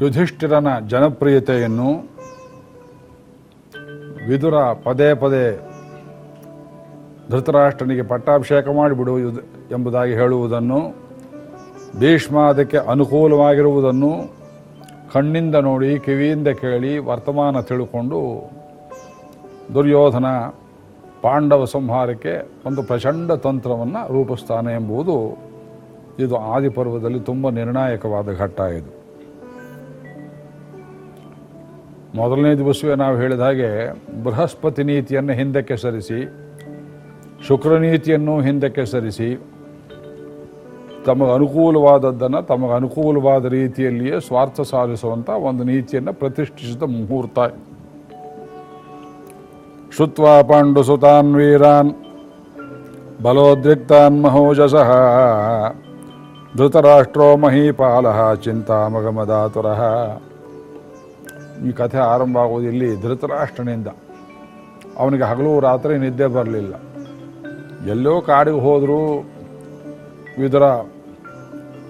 ಯುಧಿಷ್ಠಿರನ ಜನಪ್ರಿಯತೆಯನ್ನು ವಿದುರ ಪದೇ ಪದೇ ಧೃತರಾಷ್ಟ್ರನಿಗೆ ಪಟ್ಟಾಭಿಷೇಕ ಮಾಡಿಬಿಡು ಎಂಬುದಾಗಿ ಹೇಳುವುದನ್ನು, ಭೀಷ್ಮ ಅದಕ್ಕೆ ಅನುಕೂಲವಾಗಿರುವುದನ್ನು ಕಣ್ಣಿಂದ ನೋಡಿ, ಕಿವಿಯಿಂದ ಕೇಳಿ ವರ್ತಮಾನ ತಿಳ್ಕೊಂಡು ದುರ್ಯೋಧನ ಪಾಂಡವ ಸಂಹಾರಕ್ಕೆ ಒಂದು ಪ್ರಚಂಡ ತಂತ್ರವನ್ನು ರೂಪಿಸ್ತಾನೆ ಎಂಬುದು ಇದು ಆದಿಪರ್ವದಲ್ಲಿ ತುಂಬ ನಿರ್ಣಾಯಕವಾದ ಘಟ್ಟ ಇದು. ಮೊದಲನೇ ದಿವಸವೇ ನಾವು ಹೇಳಿದ ಹಾಗೆ ಬೃಹಸ್ಪತಿ ನೀತಿಯನ್ನು ಹಿಂದಕ್ಕೆ ಸರಿಸಿ, ಶುಕ್ರ ನೀತಿಯನ್ನು ಹಿಂದಕ್ಕೆ ಸರಿಸಿ, ತಮಗೆ ಅನುಕೂಲವಾದದ್ದನ್ನು ತಮಗೆ ಅನುಕೂಲವಾದ ರೀತಿಯಲ್ಲಿಯೇ ಸ್ವಾರ್ಥ ಸಾಧಿಸುವಂಥ ಒಂದು ನೀತಿಯನ್ನು ಪ್ರತಿಷ್ಠಿಸಿದ ಮುಹೂರ್ತ. ಶುತ್ವಾ ಪಾಂಡುಸುತಾನ್ ವೀರಾನ್, ಬಲೋದ್ರಿಕ್ತಾನ್ ಮಹೋಜಸಃ, ಧೃತರಾಷ್ಟ್ರೋ ಮಹೀಪಾಲ ಚಿಂತಾಮಗಮದಾತುರ. ಈ ಕಥೆ ಆರಂಭ ಆಗೋದು ಇಲ್ಲಿ ಧೃತರಾಷ್ಟ್ರನಿಂದ. ಅವನಿಗೆ ಹಗಲು ರಾತ್ರಿ ನಿದ್ದೆ ಬರಲಿಲ್ಲ. ಎಲ್ಲೋ ಕಾಡಿಗೆ ಹೋದರೂ ವಿದುರ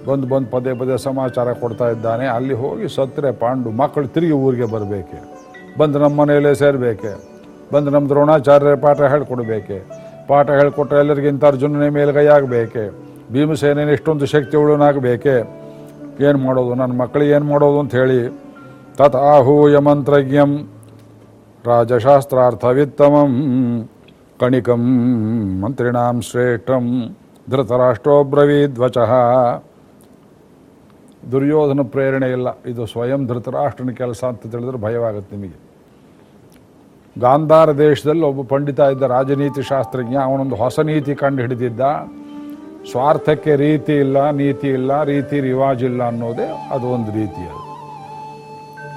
ಬಂದು ಬಂದು ಪದೇ ಪದೇ ಸಮಾಚಾರ ಕೊಡ್ತಾ ಇದ್ದಾನೆ. ಅಲ್ಲಿ ಹೋಗಿ ಸತ್ತರೆ ಪಾಂಡು, ಮಕ್ಕಳು ತಿರುಗಿ ಊರಿಗೆ ಬರಬೇಕೆ? ಬಂದು ನಮ್ಮ ಮನೆಯಲ್ಲೇ ಸೇರಬೇಕೆ? ಬಂದು ನಮ್ಮ ದ್ರೋಣಾಚಾರ್ಯ ಪಾಠ ಹೇಳ್ಕೊಡ್ಬೇಕೆ? ಪಾಠ ಹೇಳ್ಕೊಟ್ರೆ ಎಲ್ಲರಿಗಿಂತ ಅರ್ಜುನನೇ ಮೇಲ್ಗೈ ಆಗಬೇಕೆ ಭೀಮಸೇನೇನ ಇಷ್ಟೊಂದು ಶಕ್ತಿ ಉಳ್ಳನಾಗಬೇಕೆ ಏನು ಮಾಡೋದು? ನನ್ನ ಮಕ್ಕಳಿಗೆ ಏನು ಮಾಡೋದು ಅಂತ ಹೇಳಿ ತಥಾಹೂಯ ಮಂತ್ರಜ್ಞಂ ರಾಜಶಾಸ್ತ್ರಾರ್ಥವಿತ್ತಮಂ ಕಣಿಕಂ ಮಂತ್ರಿಣಾಂ ಶ್ರೇಷ್ಠಂ ಧೃತರಾಷ್ಟ್ರೋಬ್ರವೀದ್ವಚಃ ದುರ್ಯೋಧನ ಪ್ರೇರಣೆ ಇಲ್ಲ, ಇದು ಸ್ವಯಂ ಧೃತರಾಷ್ಟ್ರನ ಕೆಲಸ ಅಂತ ತಿಳಿದ್ರೆ ಭಯವಾಗುತ್ತೆ ನಿಮಗೆ. ಗಾಂಧಾರ ದೇಶದಲ್ಲಿ ಒಬ್ಬ ಪಂಡಿತ ಇದ್ದ ರಾಜನೀತಿ ಶಾಸ್ತ್ರಜ್ಞ, ಅವನೊಂದು ಹೊಸ ನೀತಿ ಕಂಡು ಹಿಡಿದಿದ್ದ. ಸ್ವಾರ್ಥಕ್ಕೆ ರೀತಿ ಇಲ್ಲ, ನೀತಿ ಇಲ್ಲ, ರೀತಿ ರಿವಾಜ್ ಇಲ್ಲ ಅನ್ನೋದೇ ಅದು ಒಂದು ರೀತಿ ಅದು.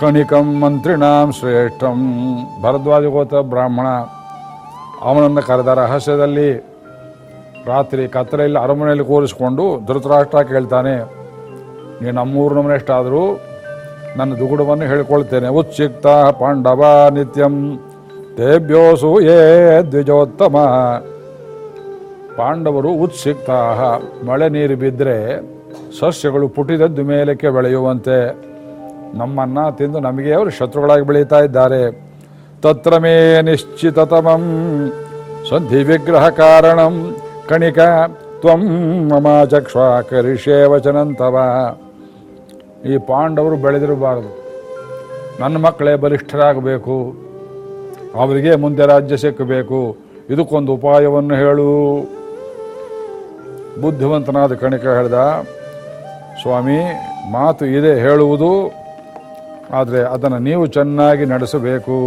ಕಣಿಕಂ ಮಂತ್ರಿಣಾಂ ಶ್ರೇಷ್ಠಂ. ಭರದ್ವಾಜ ಗೋತ್ರ ಬ್ರಾಹ್ಮಣ. ಅವನನ್ನು ಕರೆದ ರಹಸ್ಯದಲ್ಲಿ ರಾತ್ರಿ ಕತ್ತಲೆಯಲ್ಲಿ ಅರಮನೆಯಲ್ಲಿ ಕೂರಿಸ್ಕೊಂಡು ಧೃತರಾಷ್ಟ್ರ ಕೇಳ್ತಾನೆ ನೀನು ನಮ್ಮೂರು ನಮ್ಮನೆಷ್ಟಾದರೂ ನನ್ನ ದುಗುಡವನ್ನು ಹೇಳ್ಕೊಳ್ತೇನೆ ಉಚ್ಚಿಕ್ತ ಪಾಂಡವ ನಿತ್ಯಂ ತೇಭ್ಯೋಸು ಏ ದ್ವಿಜೋತ್ತಮ. ಪಾಂಡವರು ಉತ್ಸಿಕ್ತಾಹ ಮಳೆ ನೀರು ಬಿದ್ದರೆ ಸಸ್ಯಗಳು ಪುಟಿದದ್ದು ಮೇಲಕ್ಕೆ ಬೆಳೆಯುವಂತೆ. ನಮ್ಮನ್ನ ತಿಂದು ನಮಗೆ ಅವರು ಶತ್ರುಗಳಾಗಿ ಬೆಳೀತಾ ಇದ್ದಾರೆ. ತತ್ರ ಮೇ ನಿಶ್ಚಿತತಮಂ ಸಂಧಿ ವಿಗ್ರಹ ಕಾರಣಂ ಕಣಿಕ ತ್ವಂ ಮಮ ಚಕ್ಷ್ವ ಕರಿಷ್ಯೇ ವಚನಂತವ. ಈ ಪಾಂಡವರು ಬೆಳೆದಿರಬಾರದು. ನನ್ನ ಮಕ್ಕಳೇ ಬಲಿಷ್ಠರಾಗಬೇಕು. ಅವರಿಗೆ ಮುಂದೆ ರಾಜ್ಯ ಸಿಕ್ಕಬೇಕು. ಇದಕ್ಕೊಂದು ಉಪಾಯವನ್ನು ಹೇಳು. ಬುದ್ಧಿವಂತನಾದ ಕಣಿಕ ಹೇಳ್ದ, ಸ್ವಾಮಿ, ಮಾತು ಇದೆ ಹೇಳುವುದು. ಆದರೆ ಅದನ್ನು ನೀವು ಚೆನ್ನಾಗಿ ನಡೆಸಬೇಕು.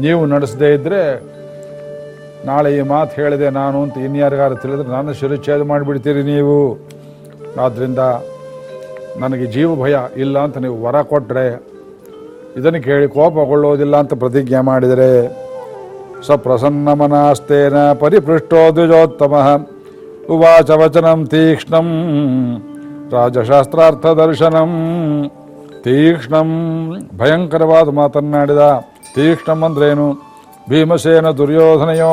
ನೀವು ನಡೆಸದೇ ಇದ್ದರೆ ನಾಳೆ ಈ ಮಾತು ಹೇಳಿದೆ ನಾನು ಅಂತ ಇನ್ಯಾರಿಗಾರು ತಿಳಿದ್ರೆ ನಾನು ಶಿರಚ್ಛೇದ ಮಾಡಿಬಿಡ್ತೀರಿ ನೀವು. ಆದ್ದರಿಂದ ನನಗೆ ಜೀವ ಭಯ ಇಲ್ಲ ಅಂತ ನೀವು ವರ ಕೊಟ್ಟರೆ ಇದನ್ನು ಕೇಳಿ ಕೋಪಗೊಳ್ಳೋದಿಲ್ಲ ಅಂತ ಪ್ರತಿಜ್ಞೆ ಮಾಡಿದರೆ ಸ ಪ್ರಸನ್ನ ಮನಾಸ್ತೇನ ಪರಿಪೃಷ್ಟೋ ದ್ವಿಜೋತ್ತಮ. ವಚನಂ ತೀಕ್ಷ್ಣಂ ರಾಜಶಾಸ್ತ್ರಾರ್ಥ ದರ್ಶನಂ. ತೀಕ್ಷ್ಣಂ ಭಯಂಕರವಾದ ಮಾತನ್ನಾಡಿದ ತೀಕ್ಷ್ಣಂ ಅಂದ್ರೇನು? ಭೀಮಸೇನ ದುರ್ಯೋಧನೆಯೋ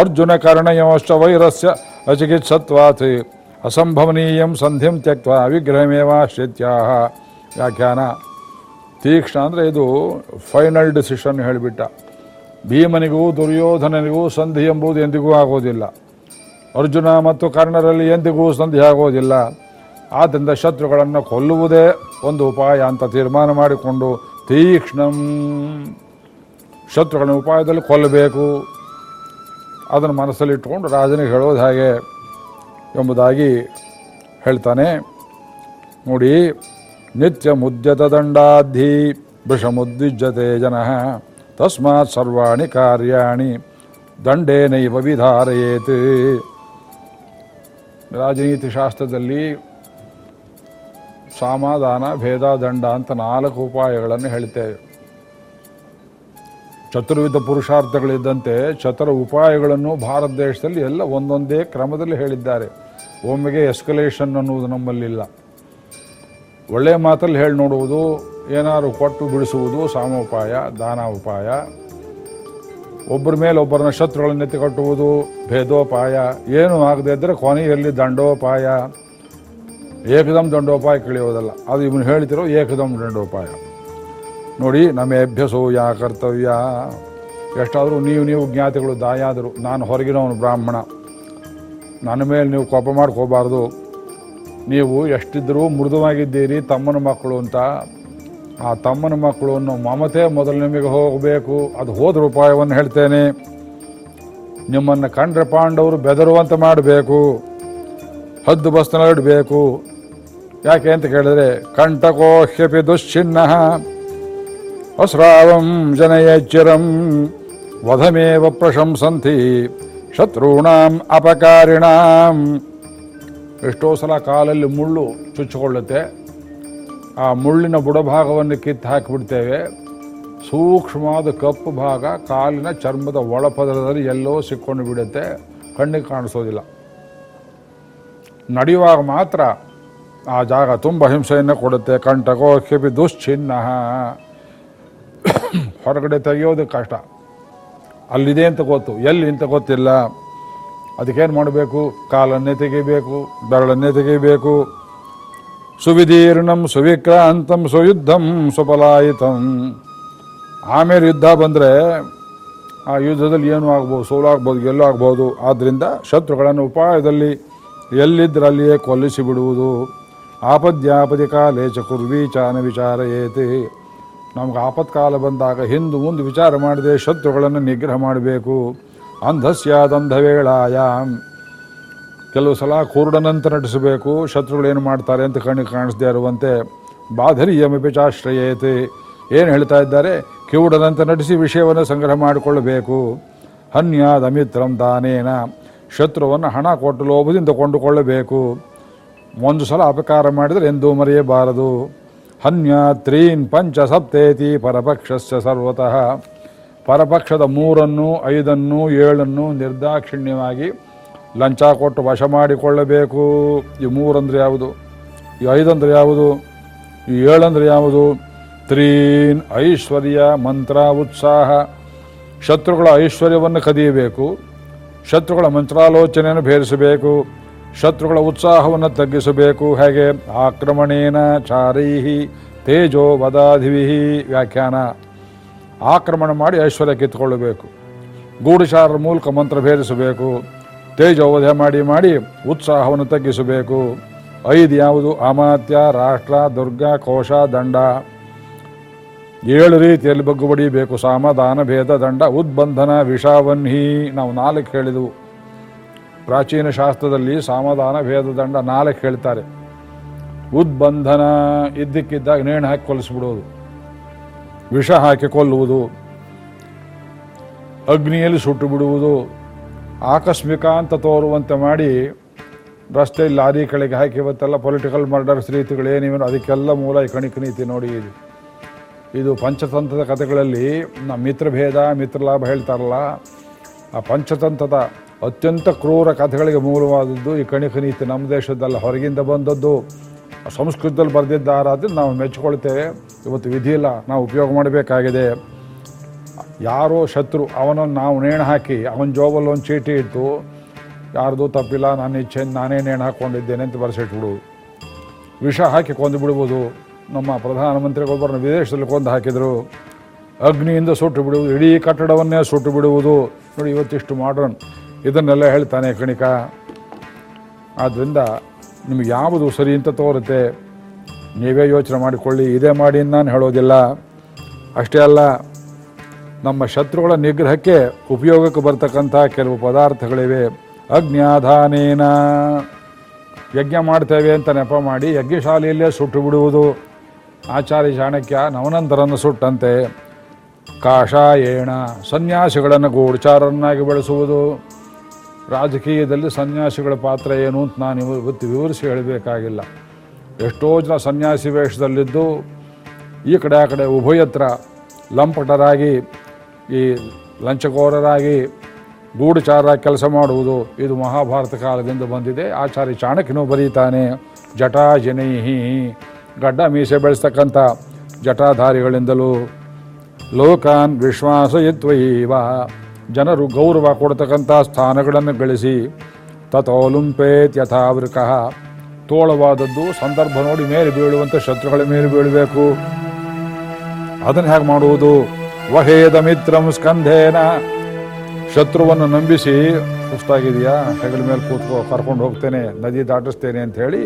ಅರ್ಜುನ ಕರ್ಣಯೋಶ್ಚ ವೈರಸ್ಯ ಅಚಿಕಿತ್ಸತ್ವಾತ್, ಅಸಂಭವನೀಯಂ ಸಂಧಿಂ ತ್ಯಕ್ತ ಅವಿಗ್ರಹಮೇವಾಶ್ರಿತ್ಯ ವ್ಯಾಖ್ಯಾನ. ತೀಕ್ಷ್ಣ ಅಂದರೆ ಇದು ಫೈನಲ್ ಡಿಸಿಷನ್ ಹೇಳಿಬಿಟ್ಟ. ಭೀಮನಿಗೂ ದುರ್ಯೋಧನನಿಗೂ ಸಂಧಿ ಎಂಬುದು ಎಂದಿಗೂ ಆಗೋದಿಲ್ಲ. ಅರ್ಜುನ ಮತ್ತು ಕರ್ಣರಲ್ಲಿ ಎಂದಿಗೂ ಸಂಧಿ ಆಗೋದಿಲ್ಲ. ಆದ್ದರಿಂದ ಶತ್ರುಗಳನ್ನು ಕೊಲ್ಲುವುದೇ ಒಂದು ಉಪಾಯ ಅಂತ ತೀರ್ಮಾನ ಮಾಡಿಕೊಂಡು ತೀಕ್ಷ್ಣಂ ಶತ್ರುಗಳನ್ನ ಉಪಾಯದಲ್ಲಿ ಕೊಲ್ಲಬೇಕು. ಅದನ್ನು ಮನಸ್ಸಲ್ಲಿಟ್ಟುಕೊಂಡು ರಾಜನಿಗೆ ಹೇಳೋದು ಹಾಗೆ ಎಂಬುದಾಗಿ ಹೇಳ್ತಾನೆ. ನೋಡಿ, ನಿತ್ಯ ಮುದ್ಯತ ದಂಡಾಧಿ ವೃಷಮುದ್ವಿಜ್ಯತೆ ಜನ ತಸ್ಮಾತ್ ಸರ್ವಾಣಿ ಕಾರ್ಯಾಣಿ ದಂಡೇನೈವ ವಿಧಾರಯೇತ್. ರಾಜನೀತಿ ಶಾಸ್ತ್ರದಲ್ಲಿ ಸಮಾಧಾನ, ಭೇದ, ದಂಡ ಅಂತ ನಾಲ್ಕು ಉಪಾಯಗಳನ್ನು ಹೇಳ್ತೇವೆ. ಚತುರ್ವಿಧ ಪುರುಷಾರ್ಥಗಳಿದ್ದಂತೆ ಚತುರ ಉಪಾಯಗಳನ್ನು ಭಾರತ ದೇಶದಲ್ಲಿ ಎಲ್ಲ ಒಂದೊಂದೇ ಕ್ರಮದಲ್ಲಿ ಹೇಳಿದ್ದಾರೆ. ಒಮ್ಮೆಗೆ ಎಸ್ಕಲೇಷನ್ ಅನ್ನುವುದು ನಮ್ಮಲ್ಲಿಲ್ಲ ಒಳ್ಳೆಯ ಮಾತಲ್ಲಿ ಹೇಳಿ ನೋಡುವುದು, ಏನಾದ್ರು ಕೊಟ್ಟು ಬಿಡಿಸುವುದು ಸಾಮೋಪಾಯ ದಾನ ಉಪಾಯ. ಒಬ್ಬರ ಮೇಲೆ ಒಬ್ಬರನ್ನ ಶತ್ರುಗಳನ್ನು ಕಟ್ಟುವುದು, ಭೇದೋಪಾಯ. ಏನು ಆಗದೇ ಇದ್ದರೆ ಕೊನೆಯಲ್ಲಿ ದಂಡೋಪಾಯ. ಏಕದಮ್ ದಂಡೋಪಾಯ ಕಳಿಯೋದಲ್ಲ. ಅದು ಇವನು ಹೇಳ್ತಿರೋ ಏಕದಮ್ ದಂಡೋಪಾಯ. ನೋಡಿ ನಮೇಭ್ಯಸೋ ಯಾ ಕರ್ತವ್ಯ. ಎಷ್ಟಾದರೂ ನೀವು ನೀವು ಜ್ಞಾತಿಗಳು ದಾಯಾದರು. ನಾನು ಹೊರಗಿನವನು ಬ್ರಾಹ್ಮಣ. ನನ್ನ ಮೇಲೆ ನೀವು ಕೋಪ ಮಾಡ್ಕೋಬಾರ್ದು. ನೀವು ಎಷ್ಟಿದ್ದರೂ ಮೃದುವಾಗಿದ್ದೀರಿ ತಮ್ಮನ ಮಕ್ಕಳು ಅಂತ. ಆ ತಮ್ಮನ ಮಕ್ಕಳು ಅನ್ನೋ ಮಮತೆ ಮೊದಲು ನಿಮಗೆ ಹೋಗಬೇಕು. ಅದು ಹೋದ್ರ ಉಪಾಯವನ್ನು ಹೇಳ್ತೇನೆ. ನಿಮ್ಮನ್ನು ಕಂಡ್ರೆ ಪಾಂಡವರು ಬೆದರುವಂತೆ ಮಾಡಬೇಕು. ಹದ್ದು ಬಸ್ನಲ್ಲಿಡಬೇಕು ಯಾಕೆ ಅಂತ ಕೇಳಿದ್ರೆ ಕಂಟಕೋಹ್ಯಪಿ ದುಶ್ಚಿನ್ನ, ಅಸ್ರಾವಂ ಜನಯಜ್ಜರಂ, ವಧಮೇವ ಪ್ರಶಂಸಂತಿ, ಶತ್ರುಣಾಂ ಅಪಕಾರಿಣಾಂ. ಎಷ್ಟೋ ಸಲ ಕಾಲಲ್ಲಿ ಮುಳ್ಳು ಚುಚ್ಚಿಕೊಳ್ಳುತ್ತೆ. ಆ ಮುಳ್ಳಿನ ಬುಡಭಾಗವನ್ನು ಕಿತ್ತು ಹಾಕಿಬಿಡ್ತೇವೆ. ಸೂಕ್ಷ್ಮವಾದ ಕಪ್ಪು ಭಾಗ ಕಾಲಿನ ಚರ್ಮದ ಒಳಪದರದಲ್ಲಿ ಎಲ್ಲೋ ಸಿಕ್ಕೊಂಡು ಬಿಡುತ್ತೆ. ಕಣ್ಣಿಗೆ ಕಾಣಿಸೋದಿಲ್ಲ. ನಡೆಯುವಾಗ ಮಾತ್ರ ಆ ಜಾಗ ತುಂಬ ಹಿಂಸೆಯನ್ನು ಕೊಡುತ್ತೆ. ಕಂಟಕೋ ಕೆಪಿ ದುಶ್ಚಿನ್ನ. ಹೊರಗಡೆ ತೆಗೆಯೋದು ಕಷ್ಟ. ಅಲ್ಲಿದೆ ಅಂತ ಗೊತ್ತು. ಎಲ್ಲಿ ಅಂತ ಗೊತ್ತಿಲ್ಲ. ಅದಕ್ಕೇನು ಮಾಡಬೇಕು? ಕಾಲನ್ನೇ ತೆಗಿಬೇಕು, ಬೆರಳನ್ನೇ ತೆಗಿಬೇಕು. ಸುವಿದೀರ್ಣಂ ಸುವಿಕ್ರಾಂತಂ ಸುಯುದ್ಧಂ ಸುಫಲಾಯಿತಂ ಆಮೇಲೆ ಯುದ್ಧ ಬಂದರೆ ಆ ಯುದ್ಧದಲ್ಲಿ ಏನೂ ಆಗ್ಬೋದು, ಸೋಲಾಗ್ಬೋದು, ಎಲ್ಲೂ ಆಗ್ಬೋದು. ಆದ್ದರಿಂದ ಶತ್ರುಗಳನ್ನು ಉಪಾಯದಲ್ಲಿ ಎಲ್ಲಿದ್ದರಲ್ಲಿಯೇ ಕೊಲ್ಲಿಸಿ ಬಿಡುವುದು. ಆಪದ್ಯಾಪದಿ ಕಾಲೇ ಚ ಕುರ್ವೀಚಾನ ವಿಚಾರ ವಿಚಾರಯೇತಿ. ನಮ್ಗೆ ಆಪತ್ಕಾಲ ಬಂದಾಗ ಹಿಂದು ಮುಂದೆ ವಿಚಾರ ಮಾಡದೆ ಶತ್ರುಗಳನ್ನು ನಿಗ್ರಹ ಮಾಡಬೇಕು. ಅಂಧಸ್ಯಾದಂಧವೇಳಾಯಾಮ್ ಕೆಲವು ಸಲ ಕುರುಡನಂತ ನಟಿಸಬೇಕು, ಶತ್ರುಗಳು ಏನು ಮಾಡ್ತಾರೆ ಅಂತ ಕಣ್ಣಿಗೆ ಕಾಣಿಸದೇ ಇರುವಂತೆ. ಬಾಧರಿಯಮಪಿ ಚಾಶ್ರಯೇತಿ ಏನು ಹೇಳ್ತಾ ಇದ್ದಾರೆ? ಕಿವುಡನಂತ ನಟಿಸಿ ವಿಷಯವನ್ನು ಸಂಗ್ರಹ ಮಾಡಿಕೊಳ್ಳಬೇಕು. ಹನ್ಯಾದ ಮಿತ್ರಂ ದಾನೇನ. ಶತ್ರುವನ್ನು ಹಣ ಕೊಟ್ಟು ಲೋಭದಿಂದ ಕೊಂಡುಕೊಳ್ಳಬೇಕು. ಒಂದು ಸಲ ಅಪಕಾರ ಮಾಡಿದರೆ ಎಂದೂ ಮರೆಯಬಾರದು. ಹನ್ಯ ತ್ರೀನ್ ಪಂಚ ಸಪ್ತೇತಿ ಪರಪಕ್ಷಸ್ಯ ಸರ್ವತಃ. ಪರಪಕ್ಷದ ಮೂರನ್ನು, ಐದನ್ನು, ಏಳನ್ನು ನಿರ್ದಾಕ್ಷಿಣ್ಯವಾಗಿ ಲಂಚ ಕೊಟ್ಟು ವಶ ಮಾಡಿಕೊಳ್ಳಬೇಕು. ಈ ಮೂರಂದ್ರೆ ಯಾವುದು? ಈ ಐದಂದ್ರೆ ಯಾವುದು? ಈ ಏಳಂದ್ರೆ ಯಾವುದು? ತ್ರೀನ್ ಐಶ್ವರ್ಯ ಮಂತ್ರ ಉತ್ಸಾಹ. ಶತ್ರುಗಳ ಐಶ್ವರ್ಯವನ್ನು ಕದಿಯಬೇಕು. ಶತ್ರುಗಳ ಮಂತ್ರಾಲೋಚನೆಯನ್ನು ಭೇದಿಸಬೇಕು. ಶತ್ರುಗಳ ಉತ್ಸಾಹವನ್ನು ತಗ್ಗಿಸಬೇಕು. ಹಾಗೆ? ಆಕ್ರಮಣೇನ ಚಾರೈಹಿ ತೇಜೋ ವದಾಧಿವಿಹಿ ವ್ಯಾಖ್ಯಾನ. ಆಕ್ರಮಣ ಮಾಡಿ ಐಶ್ವರ್ಯ ಕಿತ್ತುಕೊಳ್ಳಬೇಕು. ಗೂಢಚಾರರ ಮೂಲಕ ಮಂತ್ರ ಭೇದಿಸಬೇಕು. ತೇಜೋವಧೆ ಮಾಡಿ ಮಾಡಿ ಉತ್ಸಾಹವನ್ನು ತಗ್ಗಿಸಬೇಕು. ಐದು ಯಾವುದು? ಅಮಾತ್ಯ, ರಾಷ್ಟ್ರ, ದುರ್ಗ, ಕೋಶ, ದಂಡ. ಏಳು ರೀತಿಯಲ್ಲಿ ಬಗ್ಗು ಸಾಮ ಸಾಮದಾನ ಭೇದ, ದಂಡ, ಉದ್ಬಂಧನ, ವಿಷಾವನ್ಹಿ. ನಾವು ನಾಲ್ಕು ಹೇಳಿದವು. ಪ್ರಾಚೀನ ಶಾಸ್ತ್ರದಲ್ಲಿ ಸಮಾಧಾನ ಭೇದ ದಂಡ ನಾಲ್ಕು ಹೇಳ್ತಾರೆ. ಉದ್ಬಂಧನ ಇದ್ದಕ್ಕಿದ್ದಾಗ ನೇಣು ಹಾಕಿ ಕೊಲಿಸ್ಬಿಡೋದು. ವಿಷ ಹಾಕಿ ಕೊಲ್ಲುವುದು. ಅಗ್ನಿಯಲ್ಲಿ ಸುಟ್ಟು ಬಿಡುವುದು ಆಕಸ್ಮಿಕ ಅಂತ ತೋರುವಂತೆ ಮಾಡಿ ರಸ್ತೆಯಲ್ಲಿ ಲಾರಿ ಕಳೆಗೆ ಹಾಕಿ ಇವತ್ತೆಲ್ಲ ಪೊಲಿಟಿಕಲ್ ಮರ್ಡರ್ಸ್ ರೀತಿಗಳು ಏನಿವೆ ಅದಕ್ಕೆಲ್ಲ ಮೂಲ ಈ ಕಣಿಕ ನೀತಿ ನೋಡಿ ಇದು. ಇದು ಪಂಚತಂತ್ರದ ಕಥೆಗಳಲ್ಲಿ ನಮ್ಮ ಮಿತ್ರಭೇದ, ಮಿತ್ರಲಾಭ ಹೇಳ್ತಾರಲ್ಲ, ಆ ಪಂಚತಂತ್ರದ ಅತ್ಯಂತ ಕ್ರೂರ ಕಥೆಗಳಿಗೆ ಮೂಲವಾದದ್ದು ಈ ಕಣಿಕ ನೀತಿ ನಮ್ಮ ದೇಶದಲ್ಲ ಹೊರಗಿಂದ ಬಂದದ್ದು. ಸಂಸ್ಕೃತದಲ್ಲಿ ಬರೆದಿದ್ದಾರಾದ್ರೆ ನಾವು ಮೆಚ್ಚಿಕೊಳ್ತೇವೆ. ಇವತ್ತು ವಿಧಿ ಇಲ್ಲ, ನಾವು ಉಪಯೋಗ ಮಾಡಬೇಕಾಗಿದೆ. ಯಾರೋ ಶತ್ರು, ಅವನನ್ನು ನಾವು ನೇಣು ಹಾಕಿ, ಅವನ ಜೋಬಲ್ಲಿ ಒಂದು ಚೀಟಿ ಇಟ್ಟು ಯಾರ್ದು ತಪ್ಪಿಲ್ಲ ನಾನು ಇಚ್ಛೆ, ನಾನೇ ನೇಣು ಹಾಕ್ಕೊಂಡಿದ್ದೇನೆ ಅಂತ ಬರೆಸಿಟ್ಬಿಡು. ವಿಷ ಹಾಕಿ ಕೊಂದು ಬಿಡ್ಬೋದು. ನಮ್ಮ ಪ್ರಧಾನಮಂತ್ರಿಗೊಬ್ಬರನ್ನ ವಿದೇಶದಲ್ಲಿ ಕೊಂದು ಹಾಕಿದರು. ಅಗ್ನಿಯಿಂದ ಸುಟ್ಟು ಬಿಡುವುದು, ಇಡೀ ಕಟ್ಟಡವನ್ನೇ ಸುಟ್ಟು ಬಿಡುವುದು. ನೋಡಿ, ಇವತ್ತಿಷ್ಟು ಮಾಡ್ರನ್ ಇದನ್ನೆಲ್ಲ ಹೇಳ್ತಾನೆ ಕಣಿಕ. ಆದ್ದರಿಂದ ನಿಮಗೆ ಯಾವುದು ಸರಿ ಅಂತ ತೋರುತ್ತೆ. ನೀವೇ ಯೋಚನೆ ಮಾಡಿಕೊಳ್ಳಿ. ಇದೇ ಮಾಡಿ ನಾನು ಹೇಳೋದಿಲ್ಲ. ಅಷ್ಟೇ ಅಲ್ಲ, ನಮ್ಮ ಶತ್ರುಗಳ ನಿಗ್ರಹಕ್ಕೆ ಉಪಯೋಗಕ್ಕೆ ಬರ್ತಕ್ಕಂಥ ಕೆಲವು ಪದಾರ್ಥಗಳಿವೆ. ಅಗ್ನಿಯಾಧಾನೇನ. ಯಜ್ಞ ಮಾಡ್ತೇವೆ ಅಂತ ನೆಪ ಮಾಡಿ ಯಜ್ಞಶಾಲೆಯಲ್ಲೇ ಸುಟ್ಟು ಬಿಡುವುದು. ಆಚಾರ್ಯ ಚಾಣಕ್ಯ ನವನಂತರನ್ನು ಸುಟ್ಟಂತೆ ಕಾಷಾಯೇಣ ಸನ್ಯಾಸಿಗಳನ್ನು ಗೂಢಚಾರನ್ನಾಗಿ ಬೆಳೆಸುವುದು. ರಾಜಕೀಯದಲ್ಲಿ ಸನ್ಯಾಸಿಗಳ ಪಾತ್ರ ಏನು ಅಂತ ನಾನು ಇವ- ಇವತ್ತು ವಿವರಿಸಿ ಹೇಳಬೇಕಾಗಿಲ್ಲ. ಎಷ್ಟೋ ಜನ ಸನ್ಯಾಸಿ ವೇಷದಲ್ಲಿದ್ದು ಈ ಕಡೆ ಆ ಕಡೆ ಉಭಯತ್ರ ಲಂಪಟರಾಗಿ, ಈ ಲಂಚಕೋರರಾಗಿ ಗೂಢಚಾರ ಕೆಲಸ ಮಾಡುವುದು ಇದು ಮಹಾಭಾರತ ಕಾಲದಿಂದ ಬಂದಿದೆ. ಆಚಾರ್ಯ ಚಾಣಕ್ಯನು ಬರೀತಾನೆ, ಜಟಾಜನೈಹಿ, ಗಡ್ಡ ಮೀಸೆ ಬೆಳೆಸ್ತಕ್ಕಂಥ ಜಟಾಧಾರಿಗಳಿಂದಲೂ ಲೋಕಾನ್ ವಿಶ್ವಾಸಯಿತ್ವೈವ. ಜನರು ಗೌರವ ಕೊಡ್ತಕ್ಕಂಥ ಸ್ಥಾನಗಳನ್ನು ಗಳಿಸಿ ತಥೋಲುಂಪೇತ್ ಯಥಾವೃಕಃ. ತೋಳವಾದದ್ದು ಸಂದರ್ಭ ನೋಡಿ ಮೇಲೆ ಬೀಳುವಂಥ ಶತ್ರುಗಳ ಮೇಲೆ ಬೀಳಬೇಕು. ಅದನ್ನು ಹೇಗೆ ಮಾಡುವುದು? ವಹೇದ ಮಿತ್ರಂ ಸ್ಕಂಧೇನ. ಶತ್ರುವನ್ನು ನಂಬಿಸಿ ಸುಸ್ತಾಗಿದೆಯಾ ಹೆಗಲ ಮೇಲೆ ಕೂತ್ಕೋ, ಕರ್ಕೊಂಡು ಹೋಗ್ತೇನೆ, ನದಿ ದಾಟಿಸ್ತೇನೆ ಅಂತ ಹೇಳಿ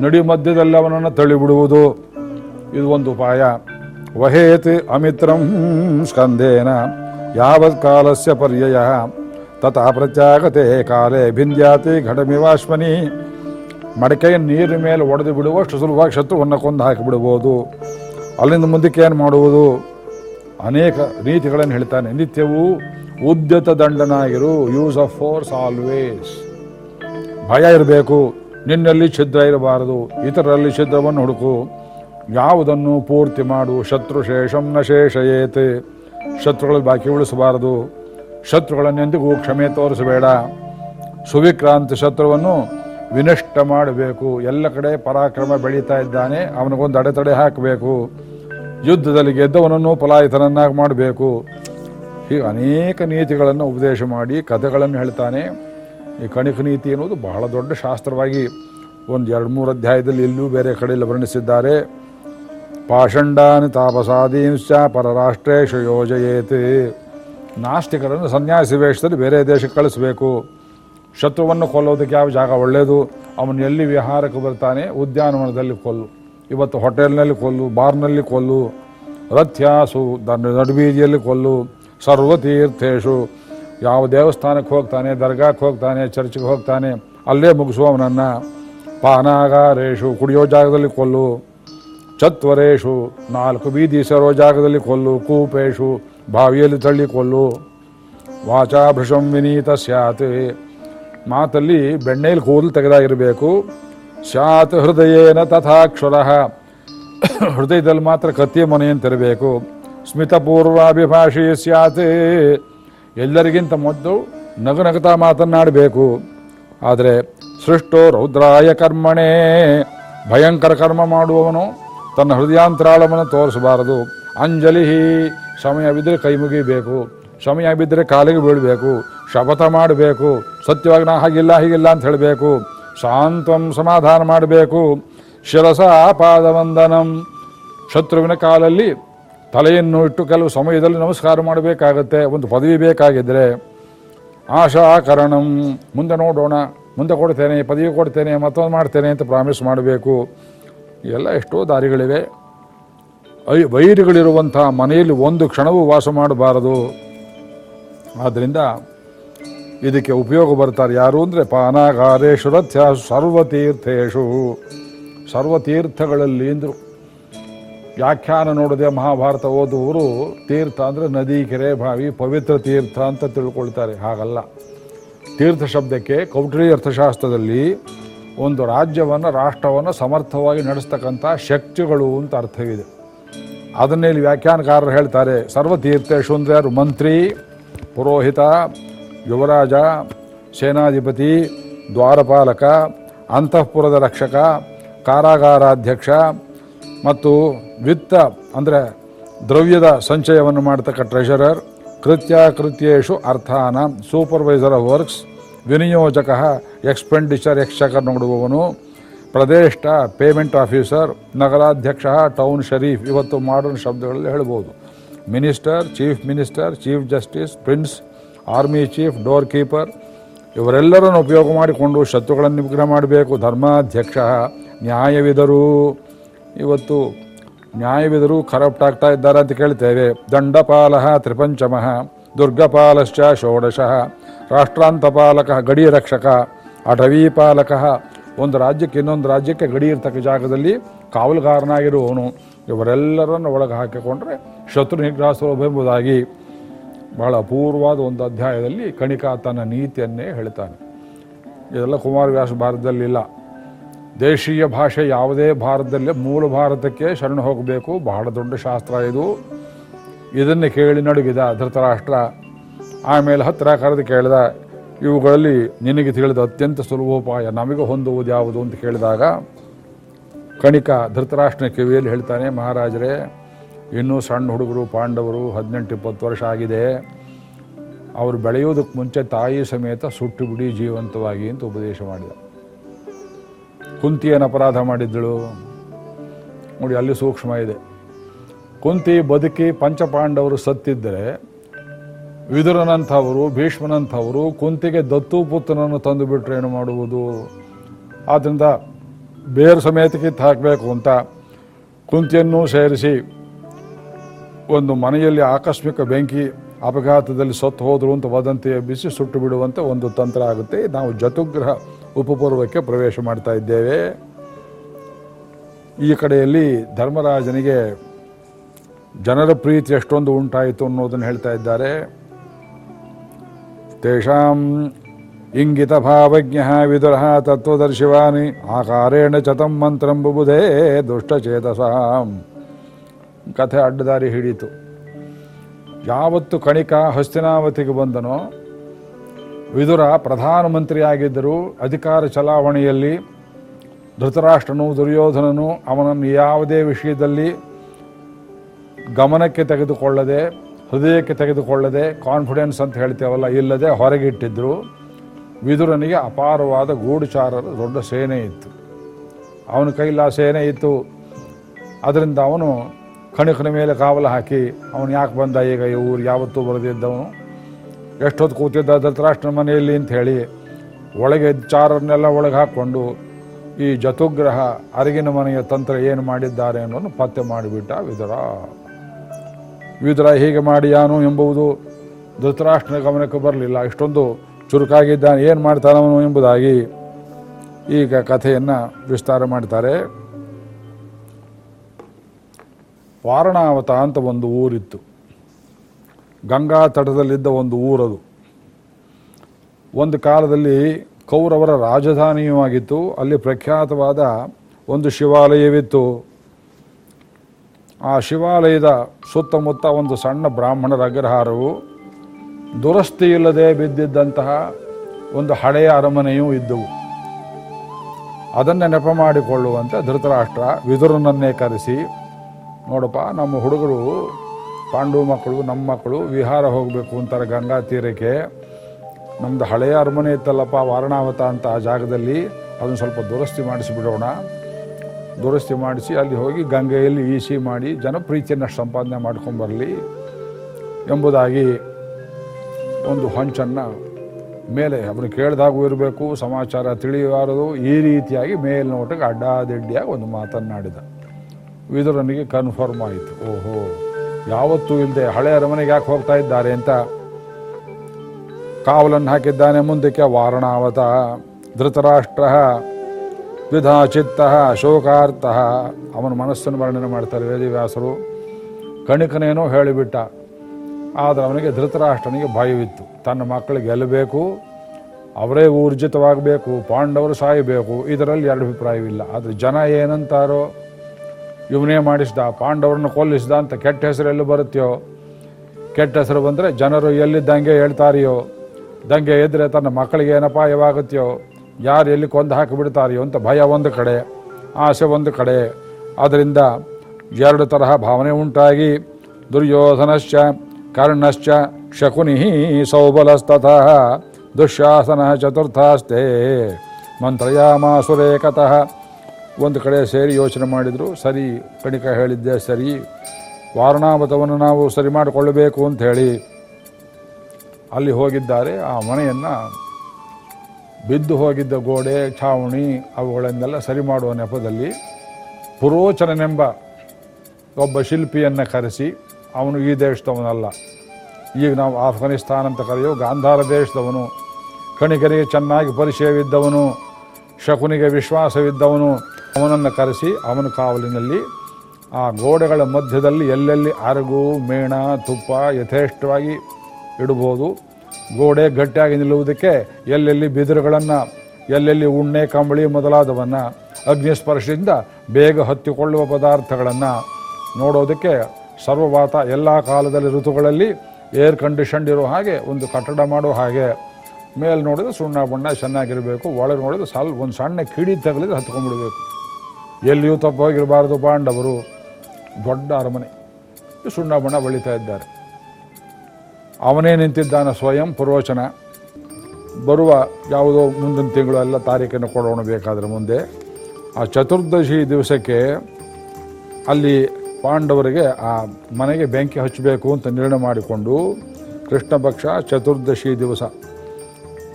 ನಡಿ ಮಧ್ಯದಲ್ಲಿ ಅವನನ್ನು ತಳ್ಳಿಬಿಡುವುದು. ಇದು ಒಂದು ಉಪಾಯ. ವಹೇತ್ ಅಮಿತ್ರಂ ಸ್ಕಂಧೇನ. ಯಾವತ್ ಕಾಲಸ್ಯ ಪರ್ಯಯ? ತಥಾ ಪ್ರತ್ಯಾಗತೆ, ಕಾಲೇ ಭಿಂದ್ಯಾತಿ ಘಟಮಿವಾಶ್ಮನಿ ಮಡಕೆಯ ನೀರಿನ ಮೇಲೆ ಒಡೆದು ಬಿಡುವಷ್ಟು ಸುಲಭವಾಗಿ ಶತ್ರುವನ್ನು ಕೊಂದು ಹಾಕಿಬಿಡ್ಬೋದು ಅಲ್ಲಿಂದ ಮುಂದಕ್ಕೆ ಏನು ಮಾಡುವುದು? ಅನೇಕ ರೀತಿಗಳನ್ನು ಹೇಳ್ತಾನೆ. ನಿತ್ಯವೂ ಉದ್ಯತ ದಂಡನಾಗಿರು. ಯೂಸ್ ಆಫ್ ಫೋರ್ಸ್ ಆಲ್ವೇಸ್ ಭಯ ಇರಬೇಕು. ನಿನ್ನಲ್ಲಿ ಛಿದ್ರ ಇರಬಾರದು. ಇತರರಲ್ಲಿ ಛಿದ್ರವನ್ನು ಹುಡುಕು. ಯಾವುದನ್ನು ಪೂರ್ತಿ ಮಾಡು? ಶತ್ರು ಶೇಷಂ ನ ಶೇಷಯೇತ್. ಶತ್ರುಗಳಲ್ಲಿ ಬಾಕಿ ಉಳಿಸಬಾರದು. ಶತ್ರುಗಳನ್ನೆಂದಿಗೂ ಕ್ಷಮೆ ತೋರಿಸಬೇಡ. ಸುವಿಕ್ರಾಂತಿ ಶತ್ರುವನ್ನು ವಿನಷ್ಟ ಮಾಡಬೇಕು. ಎಲ್ಲ ಕಡೆ ಪರಾಕ್ರಮ ಬೆಳೀತಾ ಇದ್ದಾನೆ. ಅವನಿಗೊಂದು ಅಡೆತಡೆ ಹಾಕಬೇಕು. ಯುದ್ಧದಲ್ಲಿ ಗೆದ್ದವನನ್ನು ಪಲಾಯಿತನನ್ನಾಗಿ ಮಾಡಬೇಕು. ಹೀಗೆ ಅನೇಕ ನೀತಿಗಳನ್ನು ಉಪದೇಶ ಮಾಡಿ ಕಥೆಗಳನ್ನು ಹೇಳ್ತಾನೆ. ಈ ಕಣಿಕ ನೀತಿ ಅನ್ನೋದು ಬಹಳ ದೊಡ್ಡ ಶಾಸ್ತ್ರವಾಗಿ ಒಂದು ಎರಡು ಮೂರು ಅಧ್ಯಾಯದಲ್ಲಿ ಇಲ್ಲೂ ಬೇರೆ ಕಡೆಯಲ್ಲಿ ವರ್ಣಿಸಿದ್ದಾರೆ. ಪಾಷಂಡಾನ್ ತಾಪಸಾದೀಂಶ್ಚ ಪರರಾಷ್ಟ್ರೇಶು ಯೋಜಯೇತಿ. ನಾಸ್ತಿಕರನ್ನು ಸನ್ಯಾಸಿ ವೇಷದಲ್ಲಿ ಬೇರೆ ದೇಶಕ್ಕೆ ಕಳಿಸಬೇಕು. ಶತ್ರುವನ್ನು ಕೊಲ್ಲೋದಕ್ಕೆ ಯಾವ ಜಾಗ ಒಳ್ಳೆಯದು? ಅವನು ಎಲ್ಲಿ ವಿಹಾರಕ್ಕೆ ಬರ್ತಾನೆ? ಉದ್ಯಾನವನದಲ್ಲಿ ಕೊಲ್ಲು. ಇವತ್ತು ಹೋಟೆಲ್ನಲ್ಲಿ ಕೊಲ್ಲು, ಬಾರ್ನಲ್ಲಿ ಕೊಲ್ಲು. ರಥ್ಯಾಸು ನಡುಬೀದಿಯಲ್ಲಿ ಕೊಲ್ಲು. ಸರ್ವತೀರ್ಥೇಶು ಯಾವ ದೇವಸ್ಥಾನಕ್ಕೆ ಹೋಗ್ತಾನೆ? ದರ್ಗಾಕ್ಕೆ ಹೋಗ್ತಾನೆ? ಚರ್ಚ್ಗೆ ಹೋಗ್ತಾನೆ? ಅಲ್ಲೇ ಮುಗಿಸುವವನನ್ನು. ಪಾನಾಗಾರೇಶು ಕುಡಿಯೋ ಜಾಗದಲ್ಲಿ ಕೊಲ್ಲು. ಚತ್ವರೇಶು, ನಾಲ್ಕು ಬೀದಿ ಸರೋ ಜಾಗದಲ್ಲಿ ಕೊಲ್ಲು, ಕೂಪೇಶು, ಬಾವಿಯಲ್ಲಿ ತಳ್ಳಿ ಕೊಲ್ಲು. ವಾಚಾಭೃಷಂ ವಿನೀತ ಸ್ಯಾತ್. ಮಾತಲ್ಲಿ ಬೆಣ್ಣೆಯಲ್ಲಿ ಕೂದಲು ತೆಗೆದಾಗಿರಬೇಕು. ಸ್ಯಾತ್ ಹೃದಯೇನ ತಥಾಕ್ಷರ. ಹೃದಯದಲ್ಲಿ ಮಾತ್ರ ಕತ್ತಿಯ ಮನೆಯಂತಿರಬೇಕು ಸ್ಮಿತಪೂರ್ವಾಭಿಭಾಷೆ ಸ್ಯಾತ್. ಎಲ್ಲರಿಗಿಂತ ಮೊದಲು ನಗು ನಗುತ್ತಾ ಮಾತನ್ನಾಡಬೇಕು. ಆದರೆ ಸೃಷ್ಟೋ ರೌದ್ರಾಯ ಕರ್ಮಣೇ. ಭಯಂಕರ ಕರ್ಮ ಮಾಡುವವನು ತನ್ನ ಹೃದಯಾಂತರಾಳವನ್ನು ತೋರಿಸಬಾರದು. ಅಂಜಲಿ ಸಮಯ ಬಿದ್ದರೆ ಕೈ ಮುಗಿಬೇಕು, ಸಮಯ ಬಿದ್ದರೆ ಕಾಲಿಗೆ ಬೀಳಬೇಕು, ಶಪಥ ಮಾಡಬೇಕು, ಸತ್ಯವಾಗಿ ನಾ ಹಾಗಿಲ್ಲ, ಹೀಗಿಲ್ಲ ಅಂತ ಹೇಳಬೇಕು ಶಾಂತಂ ಸಮಾಧಾನ ಮಾಡಬೇಕು. ಶಿರಸ ಪಾದವಂದನಂ. ಶತ್ರುವಿನ ಕಾಲಲ್ಲಿ ತಲೆಯನ್ನು ಇಟ್ಟು ಕೆಲವು ಸಮಯದಲ್ಲಿ ನಮಸ್ಕಾರ ಮಾಡಬೇಕಾಗತ್ತೆ, ಒಂದು ಪದವಿ ಬೇಕಾಗಿದ್ದರೆ ಆಶಾಕರಣಂ. ಮುಂದೆ ನೋಡೋಣ, ಮುಂದೆ ಕೊಡ್ತೇನೆ, ಪದವಿ ಕೊಡ್ತೇನೆ, ಮತ್ತೊಂದು ಮಾಡ್ತೇನೆ ಅಂತ ಪ್ರಾಮಿಸ್ ಮಾಡಬೇಕು. ಎಲ್ಲ ಎಷ್ಟೋ ದಾರಿಗಳಿವೆ. ಐ ವೈರಿಗಳಿರುವಂಥ ಮನೆಯಲ್ಲಿ ಒಂದು ಕ್ಷಣವೂ ವಾಸ ಮಾಡಬಾರದು. ಆದ್ದರಿಂದ ಇದಕ್ಕೆ ಉಪಯೋಗ ಬರ್ತಾರೆ ಯಾರು ಅಂದರೆ ಪಾನಾಗಾರೇಶು ರಥ್ಯ ಸರ್ವತೀರ್ಥೇಶು. ಸರ್ವತೀರ್ಥಗಳಲ್ಲಿ ಅಂದರು. ವ್ಯಾಖ್ಯಾನ ನೋಡದೆ ಮಹಾಭಾರತ ಓದುವವರು ತೀರ್ಥ ಅಂದರೆ ನದಿ, ಕೆರೆ, ಬಾವಿ, ಪವಿತ್ರ ತೀರ್ಥ ಅಂತ ತಿಳ್ಕೊಳ್ತಾರೆ. ಹಾಗಲ್ಲ. ತೀರ್ಥ ಶಬ್ದಕ್ಕೆ ಕೌಟರಿ ಅರ್ಥಶಾಸ್ತ್ರದಲ್ಲಿ ಒಂದು ರಾಜ್ಯವನ್ನು, ರಾಷ್ಟ್ರವನ್ನು ಸಮರ್ಥವಾಗಿ ನಡೆಸ್ತಕ್ಕಂಥ ಶಕ್ತಿಗಳು ಅಂತ ಅರ್ಥವಿದೆ. ಅದನ್ನೇ ಇಲ್ಲಿ ವ್ಯಾಖ್ಯಾನಕಾರರು ಹೇಳ್ತಾರೆ ಸರ್ವತೀರ್ಥೇಶು ಅಂದರೆ ಮಂತ್ರಿ, ಪುರೋಹಿತ, ಯುವರಾಜ, ಸೇನಾಧಿಪತಿ, ದ್ವಾರಪಾಲಕ, ಅಂತಃಪುರದ ರಕ್ಷಕ, ಕಾರಾಗಾರಾಧ್ಯಕ್ಷ ಮತ್ತು ವಿತ್ತ ಅಂದರೆ ದ್ರವ್ಯದ ಸಂಚಯವನ್ನು ಮಾಡತಕ್ಕ ಟ್ರೆಷರರ್ ಕೃತ್ಯ ಕೃತ್ಯೇಶು ಅರ್ಥಾನ ಸೂಪರ್ವೈಸರ್ ಆಫ್ ವರ್ಕ್ಸ್ ವಿನಿಯೋಜಕ ಎಕ್ಸ್ಪೆಂಡಿಚರ್ ಯಕ್ಷಕ ನೋಡುವವನು ಪ್ರದೇಷ್ಟ ಪೇಮೆಂಟ್ ಆಫೀಸರ್, ನಗರಾಧ್ಯಕ್ಷ, ಟೌನ್ ಶರೀಫ್ ಇವತ್ತು ಮಾಡರ್ನ್ ಶಬ್ದಗಳಲ್ಲಿ ಹೇಳ್ಬೋದು minister, chief minister, chief justice, prince, army chief, doorkeeper ಇವರೆಲ್ಲರನ್ನು ಉಪಯೋಗ ಮಾಡಿಕೊಂಡು ಶತ್ರುಗಳನ್ನು ನಿಗ್ರಹ ಮಾಡಬೇಕು. ಧರ್ಮಾಧ್ಯಕ್ಷ, ನ್ಯಾಯವಿದರು. ಇವತ್ತು ನ್ಯಾಯವಿದರು ಕರಪ್ಟ್ ಆಗ್ತಾ ಇದ್ದಾರೆ ಅಂತ ಕೇಳ್ತೇವೆ. ದಂಡಪಾಲ ತ್ರಿಪಂಚಮಃ, ದುರ್ಗಪಾಲಶ್ಚ ಷೋಡಶ. ರಾಷ್ಟ್ರಾಂತಪಾಲಕ ಗಡಿ ರಕ್ಷಕ ಅಟವೀಪಾಲಕ ಒಂದು ರಾಜ್ಯಕ್ಕೆ ಇನ್ನೊಂದು ರಾಜ್ಯಕ್ಕೆ ಗಡಿ ಇರ್ತಕ್ಕ ಜಾಗದಲ್ಲಿ ಕಾವಲುಗಾರನಾಗಿರುವವನು ಇವರೆಲ್ಲರನ್ನು ಒಳಗೆ ಹಾಕಿಕೊಂಡ್ರೆ ಶತ್ರು ನಿಗ್ರಹ ಎಂಬುದಾಗಿ ಬಹಳ ಅಪೂರ್ವವಾದ ಒಂದು ಅಧ್ಯಾಯದಲ್ಲಿ ಕಣಿಕಾ ತನ್ನ ನೀತಿಯನ್ನೇ ಹೇಳ್ತಾನೆ. ಇದೆಲ್ಲ ಕುಮಾರವ್ಯಾಸ ಭಾರತದಲ್ಲಿಲ್ಲ ದೇಶೀಯ ಭಾಷೆ ಯಾವುದೇ ಭಾರತದಲ್ಲೇ ಮೂಲ ಭಾರತಕ್ಕೆ ಶರಣ ಹೋಗಬೇಕು. ಬಹಳ ದೊಡ್ಡ ಶಾಸ್ತ್ರ ಇದು. ಇದನ್ನು ಕೇಳಿ ನಡುಗಿದ ಧೃತರಾಷ್ಟ್ರ ಆಮೇಲೆ ಹತ್ತಿರ ಕರೆದು ಕೇಳಿದ, ಇವುಗಳಲ್ಲಿ ನಿನಗೆ ತಿಳಿದ ಅತ್ಯಂತ ಸುಲಭೋಪಾಯ ನಮಗೆ ಹೊಂದುವುದು ಯಾವುದು ಅಂತ ಕೇಳಿದಾಗ, ಕಣಿಕ ಧೃತರಾಷ್ಟ್ರನ ಕಿವಿಯಲ್ಲಿ ಹೇಳ್ತಾನೆ, ಮಹಾರಾಜರೇ, ಇನ್ನೂ ಸಣ್ಣ ಹುಡುಗರು, ಪಾಂಡವರು ಹದಿನೆಂಟು, ಇಪ್ಪತ್ತು ವರ್ಷ ಆಗಿದೆ. ಅವರು ಬೆಳೆಯೋದಕ್ಕೆ ಮುಂಚೆ ತಾಯಿ ಸಮೇತ ಸುಟ್ಟು ಬಿಡಿ ಜೀವಂತವಾಗಿ ಅಂತ ಉಪದೇಶ ಮಾಡಿದ. ಕುಂತಿ ಏನು ಅಪರಾಧ ಮಾಡಿದ್ದಳು? ನೋಡಿ, ಅಲ್ಲಿ ಸೂಕ್ಷ್ಮ ಇದೆ. ಕುಂತಿ ಬದುಕಿ ಪಂಚಪಾಂಡವರು ಸತ್ತಿದ್ದರೆ ವಿದುರನಂಥವರು, ಭೀಷ್ಮನಂಥವರು ಕುಂತಿಗೆ ದತ್ತು ಪುತ್ರನನ್ನು ತಂದು ಬಿಟ್ಟರೆ ಏನು ಮಾಡುವುದು? ಆದ್ದರಿಂದ ಬೇರೆ ಸಮೇತ ಕಿತ್ತು ಹಾಕಬೇಕು ಅಂತ ಕುಂತಿಯನ್ನು ಸೇರಿಸಿ ಒಂದು ಮನೆಯಲ್ಲಿ ಆಕಸ್ಮಿಕ ಬೆಂಕಿ ಅಪಘಾತದಲ್ಲಿ ಸತ್ತು ಹೋದರು ಅಂತ ವದಂತಿ ಎಬ್ಬಿಸಿ ಸುಟ್ಟು ಬಿಡುವಂತೆ ಒಂದು ತಂತ್ರ ಆಗುತ್ತೆ. ನಾವು ಜತುಗ್ರಹ ಉಪಪೂರ್ವಕ್ಕೆ ಪ್ರವೇಶ ಮಾಡ್ತಾ ಇದ್ದೇವೆ. ಈ ಕಡೆಯಲ್ಲಿ ಧರ್ಮರಾಜನಿಗೆ ಜನರ ಪ್ರೀತಿ ಎಷ್ಟೊಂದು ಉಂಟಾಯಿತು ಅನ್ನೋದನ್ನು ಹೇಳ್ತಾ ಇದ್ದಾರೆ. ತೇಷಾಂ ಇಂಗಿತ ಭಾವಜ್ಞ ವಿದುರ ತತ್ವದರ್ಶಿವಾನಿ ಆಕಾರೇಣ ಚತಂ ಮಂತ್ರಂ ಬುಬುಧೇ ದುಷ್ಟಚೇತಸಾಂ ಕಥೆ ಅಡ್ಡದಾರಿ ಹಿಡಿತು ಯಾವತ್ತು ಕಣಿಕ ಹಸ್ತಿನಾವತಿಗೆ ಬಂದನೋ, ವಿದುರ ಪ್ರಧಾನಮಂತ್ರಿಯಾಗಿದ್ದರು ಅಧಿಕಾರ ಚಲಾವಣೆಯಲ್ಲಿ ಧೃತರಾಷ್ಟ್ರನು ದುರ್ಯೋಧನನು ಅವನನ್ನು ಯಾವುದೇ ವಿಷಯದಲ್ಲಿ ಗಮನಕ್ಕೆ ತೆಗೆದುಕೊಳ್ಳದೆ ಹೃದಯಕ್ಕೆ ತೆಗೆದುಕೊಳ್ಳದೆ ಕಾನ್ಫಿಡೆನ್ಸ್ ಅಂತ ಹೇಳ್ತೇವಲ್ಲ, ಇಲ್ಲದೆ ಹೊರಗಿಟ್ಟಿದ್ರು. ವಿದುರನಿಗೆ ಅಪಾರವಾದ ಗೂಢಚಾರರ ದೊಡ್ಡ ಸೇನೆ ಇತ್ತು. ಅವನ ಕೈಲಿ ಆ ಸೇನೆ ಇತ್ತು. ಅದರಿಂದ ಅವನು ಕಣಕನ ಮೇಲೆ ಕಾವಲು ಹಾಕಿ, ಅವನು ಯಾಕೆ ಬಂದ? ಈಗ ಈ ಊರು ಯಾವತ್ತೂ ಬರೆದಿದ್ದವನು. ಎಷ್ಟೊತ್ತು ಕೂತಿದ್ದ ಧೃತರಾಷ್ಟ್ರನ ಮನೆಯಲ್ಲಿ ಅಂತ ಹೇಳಿ, ಒಳಗೆ ಚಾರನ್ನೆಲ್ಲ ಒಳಗೆ ಹಾಕ್ಕೊಂಡು, ಈ ಜತುಗ್ರಹ ಅರಿಗಿನ ಮನೆಯ ತಂತ್ರ ಏನು ಮಾಡಿದ್ದಾರೆ ಅನ್ನೋನು ಪತ್ತೆ ಮಾಡಿಬಿಟ್ಟ ವಿದುರ. ವಿದುರ ಹೀಗೆ ಮಾಡಿಯಾನು ಎಂಬುದು ಧೃತರಾಷ್ಟ್ರನ ಗಮನಕ್ಕೆ ಬರಲಿಲ್ಲ. ಇಷ್ಟೊಂದು ಚುರುಕಾಗಿದ್ದಾನೆ, ಏನು ಮಾಡ್ತಾನವನು ಎಂಬುದಾಗಿ ಈಗ ಕಥೆಯನ್ನು ವಿಸ್ತಾರ ಮಾಡ್ತಾರೆ. ವಾರಣಾವತ ಅಂತ ಒಂದು ಊರಿತ್ತು. ಗಂಗಾ ತಟದಲ್ಲಿದ್ದ ಒಂದು ಊರದು. ಒಂದು ಕಾಲದಲ್ಲಿ ಕೌರವರ ರಾಜಧಾನಿಯೂ ಆಗಿತ್ತು. ಅಲ್ಲಿ ಪ್ರಖ್ಯಾತವಾದ ಒಂದು ಶಿವಾಲಯವಿತ್ತು. ಆ ಶಿವಾಲಯದ ಸುತ್ತಮುತ್ತ ಒಂದು ಸಣ್ಣ ಬ್ರಾಹ್ಮಣರ ಅಗ್ರಹಾರವು ದುರಸ್ತಿ ಇಲ್ಲದೆ ಬಿದ್ದಿದ್ದಂತಹ ಒಂದು ಹಳೆಯ ಅರಮನೆಯೂ ಇದ್ದವು. ಅದನ್ನು ನೆಪ ಮಾಡಿಕೊಳ್ಳುವಂತೆ ಧೃತರಾಷ್ಟ್ರ ವಿದುರನನ್ನೇ ಕರೆಸಿ, ನೋಡಪ್ಪ, ನಮ್ಮ ಹುಡುಗರು, ಪಾಂಡು ಮಕ್ಕಳು, ನಮ್ಮ ಮಕ್ಕಳು ವಿಹಾರ ಹೋಗಬೇಕು ಅಂತಾರೆ ಗಂಗಾ ತೀರಕ್ಕೆ. ನಮ್ಮದು ಹಳೆಯ ಅರಮನೆ ಇತ್ತಲ್ಲಪ್ಪ ವಾರಣಾವತ ಅಂತ ಆ ಜಾಗದಲ್ಲಿ, ಅದನ್ನು ಸ್ವಲ್ಪ ದುರಸ್ತಿ ಮಾಡಿಸಿಬಿಡೋಣ. ದುರಸ್ತಿ ಮಾಡಿಸಿ ಅಲ್ಲಿ ಹೋಗಿ ಗಂಗೆಯಲ್ಲಿ ಈಸಿ ಮಾಡಿ ಜನಪ್ರೀತಿಯನ್ನು ಸಂಪಾದನೆ ಮಾಡ್ಕೊಂಬರಲಿ ಎಂಬುದಾಗಿ ಒಂದು ಹೊಂಚನ್ನು ಮೇಲೆ ಅವನು ಕೇಳಿದಾಗೂ ಇರಬೇಕು, ಸಮಾಚಾರ ತಿಳಿಯಬಾರದು, ಈ ರೀತಿಯಾಗಿ ಮೇಲ್ನೋಟಕ್ಕೆ ಅಡ್ಡಾದಿಡ್ಡಿಯಾಗಿ ಒಂದು ಮಾತನ್ನಾಡಿದ. ವಿದುರನಿಗೆ ಕನ್ಫರ್ಮ್ ಆಯಿತು. ಓಹೋ, ಯಾವತ್ತೂ ಇಲ್ಲದೆ ಹಳೆಯ ಅರಮನೆಗೆ ಯಾಕೆ ಹೋಗ್ತಾ ಇದ್ದಾರೆ ಅಂತ. ಕಾವಲನ್ನು ಹಾಕಿದ್ದಾನೆ ಮುಂದಕ್ಕೆ ವಾರಣಾವತ, ಧೃತರಾಷ್ಟ್ರ. ದ್ವಿಧಾ ಚಿತ್ತ ಶೋಕಾರ್ಥ ಅವನ ಮನಸ್ಸನ್ನು ವರ್ಣನೆ ಮಾಡ್ತಾರೆ ವೇದಿವ್ಯಾಸರು. ಕಣಿಕನೇನೋ ಹೇಳಿಬಿಟ್ಟ. ಆದರೆ ಅವನಿಗೆ ಧೃತರಾಷ್ಟ್ರನಿಗೆ ಭಯವಿತ್ತು. ತನ್ನ ಮಕ್ಕಳು ಗೆಲ್ಲಬೇಕು, ಅವರೇ ಊರ್ಜಿತವಾಗಬೇಕು, ಪಾಂಡವರು ಸಾಯಬೇಕು, ಇದರಲ್ಲಿ ಎರಡು ಅಭಿಪ್ರಾಯವಿಲ್ಲ. ಆದರೆ ಜನ ಏನಂತಾರೋ, ಇವನೇ ಮಾಡಿಸ್ದ, ಪಾಂಡವರನ್ನು ಕೊಲ್ಲಿಸಿದ ಅಂತ ಕೆಟ್ಟ ಹೆಸರು ಎಲ್ಲಿ ಬರುತ್ತೆಯೋ ಕೆಟ್ಟ ಹೆಸರು ಬಂದರೆ ಜನರು ಎಲ್ಲಿದ್ದಂಗೆ ಹೇಳ್ತಾರೆಯೋ? ದಂಗೆ ಇದ್ದರೆ ತನ್ನ ಮಕ್ಕಳಿಗೆ ಏನಪಾಯವಾಗುತ್ತೆಯೋ ಯಾರು ಎಲ್ಲಿ ಕೊಂದು ಹಾಕಿಬಿಡ್ತಾರೆಯೋ ಅಂತ ಭಯ ಒಂದು ಕಡೆ, ಆಸೆ ಒಂದು ಕಡೆ. ಅದರಿಂದ ಎರಡು ತರಹ ಭಾವನೆ ಉಂಟಾಗಿ, ದುರ್ಯೋಧನಶ್ಚ, ಕರ್ಣಶ್ಚ, ಶಕುನಿ ಸೌಬಲಸ್ತಃ ದುಶ್ಯಾಸನ ಚತುರ್ಥಾಸ್ತೆ, ಮಂತ್ರಯಾಮಾಸುರೇಕತಃ. ಒಂದು ಕಡೆ ಸೇರಿ ಯೋಚನೆ ಮಾಡಿದರು, ಸರಿ, ಕಣಿಕ ಹೇಳಿದ್ದೆ ಸರಿ, ವಾರಣಾವತವನ್ನು ನಾವು ಸರಿ ಮಾಡಿಕೊಳ್ಳಬೇಕು ಅಂತ ಹೇಳಿ ಅಲ್ಲಿ ಹೋಗಿದ್ದಾರೆ ಆ ಮನೆಯನ್ನು ಬಿದ್ದು ಹೋಗಿದ್ದ ಗೋಡೆ, ಛಾವಣಿ ಅವುಗಳನ್ನೆಲ್ಲ ಸರಿ ಮಾಡುವ ನೆಪದಲ್ಲಿ ಪುರೋಚನನೆಂಬ ಒಬ್ಬ ಶಿಲ್ಪಿಯನ್ನು ಕರೆಸಿ, ಅವನು ಈ ದೇಶದವನಲ್ಲ. ಈಗ ನಾವು ಆಫ್ಘಾನಿಸ್ತಾನ ಅಂತ ಕರೆಯೋ ಗಾಂಧಾರ ದೇಶದವನು ಕಣಿಕರಿಗೆ ಚೆನ್ನಾಗಿ ಪರಿಚಯವಿದ್ದವನು, ಶಕುನಿಗೆ ವಿಶ್ವಾಸವಿದ್ದವನು, ಅವನನ್ನು ಕರೆಸಿ ಅವನ ಕಾವಲಿನಲ್ಲಿ ಆ ಗೋಡೆಗಳ ಮಧ್ಯದಲ್ಲಿ ಎಲ್ಲೆಲ್ಲಿ ಅರಗು, ಮೇಣ, ತುಪ್ಪ ಯಥೇಷ್ಟವಾಗಿ ಇಡಬಹುದು ಗೋಡೆ ಗಟ್ಟಿಯಾಗಿ ನಿಲ್ಲುವುದಕ್ಕೆ ಎಲ್ಲೆಲ್ಲಿ ಬಿದಿರುಗಳನ್ನು, ಎಲ್ಲೆಲ್ಲಿ ಉಣ್ಣೆ, ಕಂಬಳಿ ಮೊದಲಾದವನ್ನು, ಅಗ್ನಿಸ್ಪರ್ಶದಿಂದ ಬೇಗ ಹತ್ತಿಕೊಳ್ಳುವ ಪದಾರ್ಥಗಳನ್ನು ನೋಡೋದಕ್ಕೆ ಸರ್ವವಾತ ಎಲ್ಲ ಕಾಲದಲ್ಲಿ ಋತುಗಳಲ್ಲಿ ಏರ್ ಕಂಡೀಷನ್ಡ್ ಇರೋ ಹಾಗೆ ಒಂದು ಕಟ್ಟಡ ಮಾಡೋ ಹಾಗೆ. ಮೇಲೆ ನೋಡಿದ್ರೆ ಸುಣ್ಣ ಬಣ್ಣ ಚೆನ್ನಾಗಿರಬೇಕು, ಒಳಗೆ ನೋಡಿದ್ರೆ ಸಲ್ ಒಂದು ಸಣ್ಣ ಕಿಡಿ ತಗಲಿದ್ರೆ ಹತ್ಕೊಂಡ್ಬಿಡ್ಬೇಕು. ಎಲ್ಲಿಯೂ ತಪ್ಪೋಗಿರಬಾರ್ದು ಪಾಂಡವರು. ದೊಡ್ಡ ಅರಮನೆ. ಸುಣ್ಣ ಬಣ್ಣ ಬಳಿತಾ ಇದ್ದಾರೆ. ಅವನೇ ನಿಂತಿದ್ದಾನೆ ಸ್ವಯಂ, ಪುರೋಚನ. ಬರುವ ಯಾವುದೋ ಮುಂದಿನ ತಿಂಗಳು ಎಲ್ಲ ತಾರೀಖನ್ನು ಕೊಡೋಣ ಬೇಕಾದರೆ ಮುಂದೆ. ಆ ಚತುರ್ದಶಿ ದಿವಸಕ್ಕೆ ಅಲ್ಲಿ ಪಾಂಡವರಿಗೆ ಆ ಮನೆಗೆ ಬೆಂಕಿ ಹಚ್ಚಬೇಕು ಅಂತ ನಿರ್ಣಯ ಮಾಡಿಕೊಂಡು ಕೃಷ್ಣ ಪಕ್ಷ ಚತುರ್ದಶಿ ದಿವಸ.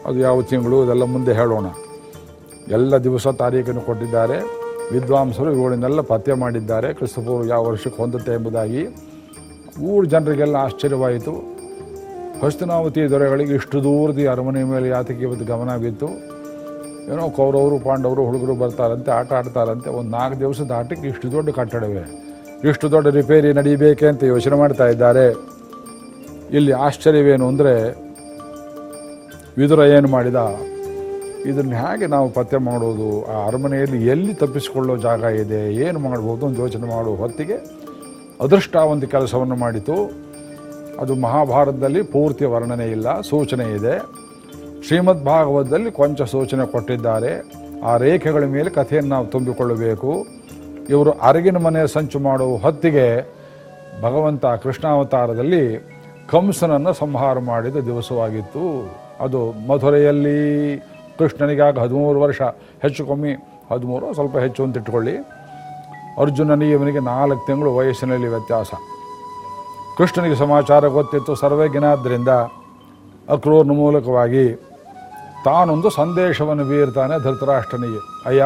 ಅದು ಯಾವ ತಿಂಗಳು ಇದೆಲ್ಲ ಮುಂದೆ ಹೇಳೋಣ. ಎಲ್ಲ ದಿವಸ ತಾರೀಖನ್ನು ಕೊಟ್ಟಿದ್ದಾರೆ. ವಿದ್ವಾಂಸರು ಇವುಗಳನ್ನೆಲ್ಲ ಪತ್ತೆ ಮಾಡಿದ್ದಾರೆ. ಕ್ರಿಸ್ತಪೂರ್ವ ಯಾವ ವರ್ಷಕ್ಕೆ ಹೊಂದುತ್ತೆ ಎಂಬುದಾಗಿ. ಊರು ಜನರಿಗೆಲ್ಲ ಆಶ್ಚರ್ಯವಾಯಿತು. ಹಸ್ತನಾವತಿ ದೊರೆಗಳಿಗೆ ಇಷ್ಟು ದೂರದ ಅರಮನೆ ಮೇಲೆ ಯಾತಕ್ಕೆ ಇವತ್ತು ಗಮನ ಬಿತ್ತು. ಏನೋ ಕೌರವರು, ಪಾಂಡವರು, ಹುಡುಗರು ಬರ್ತಾರಂತೆ, ಆಟ ಆಡ್ತಾರಂತೆ. ಒಂದು ನಾಲ್ಕು ದಿವಸದ ಆಟಕ್ಕೆ ಇಷ್ಟು ದೊಡ್ಡ ಕಟ್ಟಡವೇ. ಇಷ್ಟು ದೊಡ್ಡ ರಿಪೇರಿ ನಡೀಬೇಕೆ ಅಂತ ಯೋಚನೆ ಮಾಡ್ತಾ ಇದ್ದಾರೆ. ಇಲ್ಲಿ ಆಶ್ಚರ್ಯವೇನು ಅಂದರೆ, ವಿದುರ ಏನು ಮಾಡಿದ? ಇದನ್ನು ಹೇಗೆ ನಾವು ಪತ್ತೆ ಮಾಡೋದು? ಆ ಅರಮನೆಯಲ್ಲಿ ಎಲ್ಲಿ ತಪ್ಪಿಸಿಕೊಳ್ಳೋ ಜಾಗ ಇದೆ? ಏನು ಮಾಡ್ಬೋದು ಅಂತ ಯೋಚನೆ ಮಾಡುವ ಹೊತ್ತಿಗೆ ಅದೃಷ್ಟ ಒಂದು ಕೆಲಸವನ್ನು ಮಾಡಿತು. ಅದು ಮಹಾಭಾರತದಲ್ಲಿ ಪೂರ್ತಿ ವರ್ಣನೆ ಇಲ್ಲ, ಸೂಚನೆ ಇದೆ. ಶ್ರೀಮದ್ ಭಾಗವತದಲ್ಲಿ ಕೊಂಚ ಸೂಚನೆ ಕೊಟ್ಟಿದ್ದಾರೆ. ಆ ರೇಖೆಗಳ ಮೇಲೆ ಕಥೆಯನ್ನು ನಾವು ತುಂಬಿಕೊಳ್ಳಬೇಕು. ಇವರು ಅರಗಿನ ಮನೆ ಸಂಚು ಮಾಡುವ ಹೊತ್ತಿಗೆ ಭಗವಂತ ಕೃಷ್ಣಾವತಾರದಲ್ಲಿ ಕಂಸನನ್ನು ಸಂಹಾರ ಮಾಡಿದ ದಿವಸವಾಗಿತ್ತು. ಅದು ಮಧುರೆಯಲ್ಲಿ ಕೃಷ್ಣನಿಗಾಗ ಹದಿಮೂರು ವರ್ಷ, ಹೆಚ್ಚು ಕಮ್ಮಿ ಹದಿಮೂರು, ಸ್ವಲ್ಪ ಹೆಚ್ಚು ಅಂತ ಇಟ್ಕೊಳ್ಳಿ. ಅರ್ಜುನನಿಗೆ ಇವನಿಗೆ ನಾಲ್ಕು ತಿಂಗಳು ವಯಸ್ಸಿನಲ್ಲಿ ವ್ಯತ್ಯಾಸ. ಕೃಷ್ಣನಿಗೆ ಸಮಾಚಾರ ಗೊತ್ತಿತ್ತು. ಸರ್ವಜ್ಞನಾದ್ದರಿಂದ ಅಕ್ರೂರ್ನ ಮೂಲಕವಾಗಿ ತಾನೊಂದು ಸಂದೇಶವನ್ನು ಬೀರ್ತಾನೆ ಧೃತರಾಷ್ಟ್ರನಿಗೆ. ಅಯ್ಯ,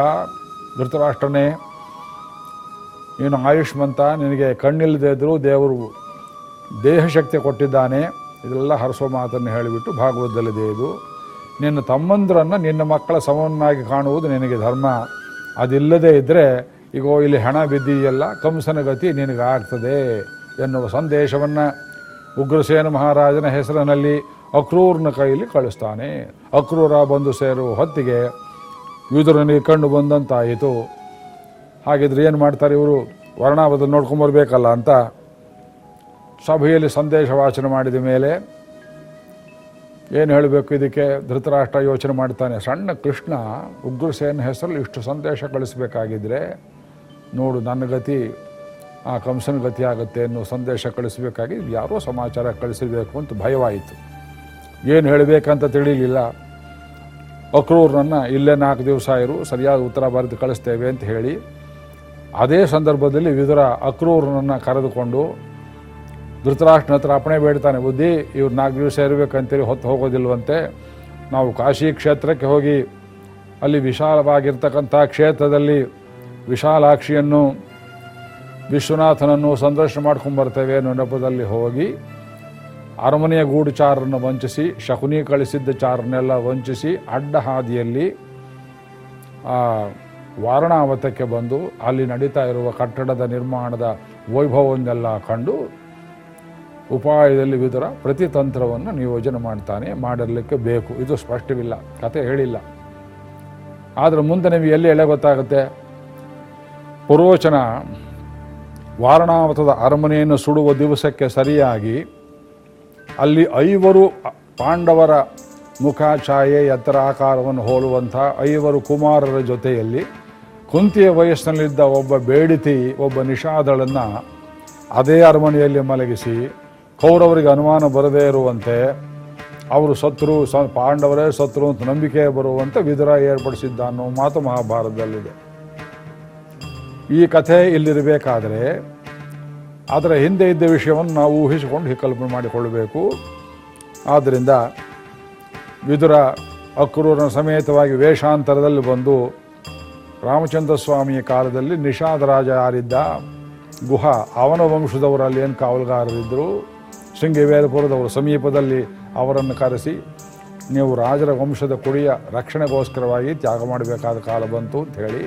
ಧೃತರಾಷ್ಟ್ರನೇ, ನೀನು ಆಯುಷ್ಮಂತ, ನಿನಗೆ ಕಣ್ಣಿಲ್ಲದೇ ಇದ್ದರೂ ದೇವರು ದೇಹ ಶಕ್ತಿ ಕೊಟ್ಟಿದ್ದಾನೆ. ಇದೆಲ್ಲ ಹರಸೋ ಮಾತನ್ನು ಹೇಳಿಬಿಟ್ಟು ಭಾಗವತದಲ್ಲಿದೆ ಇದು ನಿನ್ನ ತಮ್ಮಂದ್ರನ್ನು ನಿನ್ನ ಮಕ್ಕಳ ಸಮವನ್ನಾಗಿ ಕಾಣುವುದು ನಿನಗೆ ಧರ್ಮ. ಅದಿಲ್ಲದೇ ಇದ್ದರೆ ಈಗೋ ಇಲ್ಲಿ ಹಣ ಬಿದ್ದಿದೆಯಲ್ಲ, ಕಂಸನ ಗತಿ ನಿನಗಾಗ್ತದೆ. ಎನ್ನುವ ಸಂದೇಶವನ್ನು ಉಗ್ರಸೇನ ಮಹಾರಾಜನ ಹೆಸರಿನಲ್ಲಿ ಅಕ್ರೂರ್ನ ಕೈಯಲ್ಲಿ ಕಳಿಸ್ತಾನೆ. ಅಕ್ರೂರ ಬಂದು ಸೇರು ಹೊತ್ತಿಗೆ ವಿದುರನಿಗೆ ಕಂಡು ಬಂದಂತಾಯಿತು. ಹಾಗಿದ್ರೆ ಏನು ಮಾಡ್ತಾರೆ ಇವರು? ವರ್ಣಾವಧ ನೋಡ್ಕೊಂಬರ್ಬೇಕಲ್ಲ ಅಂತ ಸಭೆಯಲ್ಲಿ ಸಂದೇಶ ವಾಚನ ಮಾಡಿದ ಮೇಲೆ ಏನು ಹೇಳಬೇಕು ಇದಕ್ಕೆ? ಧೃತರಾಷ್ಟ್ರ ಯೋಚನೆ ಮಾಡ್ತಾನೆ. ಸಣ್ಣ ಕೃಷ್ಣ ಉಗ್ರಸೇನ ಹೆಸರಲ್ಲಿ ಇಷ್ಟು ಸಂದೇಶ ಕಳಿಸ್ಬೇಕಾಗಿದ್ದರೆ ನೋಡು ನನ್ನ ಗತಿ ಆ ಕಂಸನ ಗತಿ ಆಗುತ್ತೆ ಅನ್ನೋ ಸಂದೇಶ ಕಳಿಸಬೇಕಾಗಿ ಯಾರೋ ಸಮಾಚಾರ ಕಳಿಸಬೇಕು ಅಂತ ಭಯವಾಯಿತು. ಏನು ಹೇಳಬೇಕಂತ ತಿಳಿಲಿಲ್ಲ. ಅಕ್ರೂರ್ನನ್ನು ಇಲ್ಲೇ ನಾಲ್ಕು ದಿವಸ ಇರು, ಸರಿಯಾದ ಉತ್ತರ ಬರೆದು ಕಳಿಸ್ತೇವೆ ಅಂತ ಹೇಳಿ, ಅದೇ ಸಂದರ್ಭದಲ್ಲಿ ವಿದುರ ಅಕ್ರೂರ್ನನ್ನು ಕರೆದುಕೊಂಡು, ಧೃತರಾಷ್ಟ್ರನ ಹತ್ರ ಅಪಣೆ ಬೇಡ್ತಾನೆ, ಬುದ್ಧಿ, ಇವ್ರು ನಾಲ್ಕು ದಿವಸ ಇರಬೇಕಂತೇಳಿ ಹೊತ್ತು ಹೋಗೋದಿಲ್ವಂತೆ, ನಾವು ಕಾಶಿ ಕ್ಷೇತ್ರಕ್ಕೆ ಹೋಗಿ, ಅಲ್ಲಿ ವಿಶಾಲವಾಗಿರ್ತಕ್ಕಂಥ ಕ್ಷೇತ್ರದಲ್ಲಿ ವಿಶಾಲಾಕ್ಷಿಯನ್ನು ವಿಶ್ವನಾಥನನ್ನು ಸಂದರ್ಶನ ಮಾಡ್ಕೊಂಡು ಬರ್ತೇವೆ ಅನ್ನೋ ನೆಪದಲ್ಲಿ ಹೋಗಿ ಅರಮನೆಯ ಗೂಢಚಾರರನ್ನು ವಂಚಿಸಿ, ಶಕುನಿ ಕಳಿಸಿದ್ದ ಚಾರನ್ನೆಲ್ಲ ವಂಚಿಸಿ, ಅಡ್ಡ ಹಾದಿಯಲ್ಲಿ ವಾರಣಾವತಕ್ಕೆ ಬಂದು ಅಲ್ಲಿ ನಡೀತಾ ಇರುವ ಕಟ್ಟಡದ ನಿರ್ಮಾಣದ ವೈಭವವನ್ನೆಲ್ಲ ಕಂಡು ಉಪಾಯದಲ್ಲಿ ವಿದುರ ಪ್ರತಿತಂತ್ರವನ್ನು ನಿಯೋಜನೆ ಮಾಡ್ತಾನೆ. ಮಾಡಿರಲಿಕ್ಕೆ ಬೇಕು. ಇದು ಸ್ಪಷ್ಟವಿಲ್ಲ. ಕತೆ ಹೇಳಿಲ್ಲ. ಆದರೆ ಮುಂದೆ ನಿಮಗೆ ಎಲ್ಲಿ ಎಳೆ ಗೊತ್ತಾಗುತ್ತೆ? ಪುರೋಚನ ವಾರಣಾವತದ ಅರಮನೆಯನ್ನು ಸುಡುವ ದಿವಸಕ್ಕೆ ಸರಿಯಾಗಿ ಅಲ್ಲಿ ಐವರು ಪಾಂಡವರ ಮುಖ ಛಾಯೆ ಎತ್ತರ ಆಕಾರವನ್ನು ಹೋಲುವಂಥ ಐವರು ಕುಮಾರರ ಜೊತೆಯಲ್ಲಿ ಕುಂತಿಯ ವಯಸ್ಸಿನಲ್ಲಿದ್ದ ಒಬ್ಬ ಬೇಡಿತಿ, ಒಬ್ಬ ನಿಷಾದಳನ್ನು ಅದೇ ಅರಮನೆಯಲ್ಲಿ ಮಲಗಿಸಿ ಕೌರವರಿಗೆ ಅನುಮಾನ ಬರದೇ ಇರುವಂತೆ ಅವರು ಸತ್ರು ಸ ಪಾಂಡವರೇ ಸತ್ರು ಅಂತ ನಂಬಿಕೆ ಬರುವಂತೆ ವಿದುರ ಏರ್ಪಡಿಸಿದ್ದ ಅನ್ನೋ ಮಾತು ಮಹಾಭಾರತದಲ್ಲಿದೆ. ಈ ಕಥೆ ಇಲ್ಲಿರಬೇಕಾದರೆ ಅದರ ಹಿಂದೆ ಇದ್ದ ವಿಷಯವನ್ನು ನಾವು ಊಹಿಸಿಕೊಂಡು ಕಲ್ಪನೆ ಮಾಡಿಕೊಳ್ಳಬೇಕು. ಆದ್ದರಿಂದ ವಿದುರ ಅಕ್ರೂರನ ಸಮೇತವಾಗಿ ವೇಷಾಂತರದಲ್ಲಿ ಬಂದು ರಾಮಚಂದ್ರ ಸ್ವಾಮಿಯ ಕಾಲದಲ್ಲಿ ನಿಷಾದ ರಾಜ ಯಾರಿದ್ದ ಗುಹ ಅವನ ವಂಶದವರಲ್ಲಿ ಏನು ಕಾವಲುಗಾರರಿದ್ದರು ಶೃಂಗವೇರಪುರದವರು ಸಮೀಪದಲ್ಲಿ ಅವರನ್ನು ಕರೆಸಿ, ನೀವು ರಾಜರ ವಂಶದ ಕುಡಿಯ ರಕ್ಷಣೆಗೋಸ್ಕರವಾಗಿ ತ್ಯಾಗ ಮಾಡಬೇಕಾದ ಕಾಲ ಬಂತು ಅಂತ ಹೇಳಿ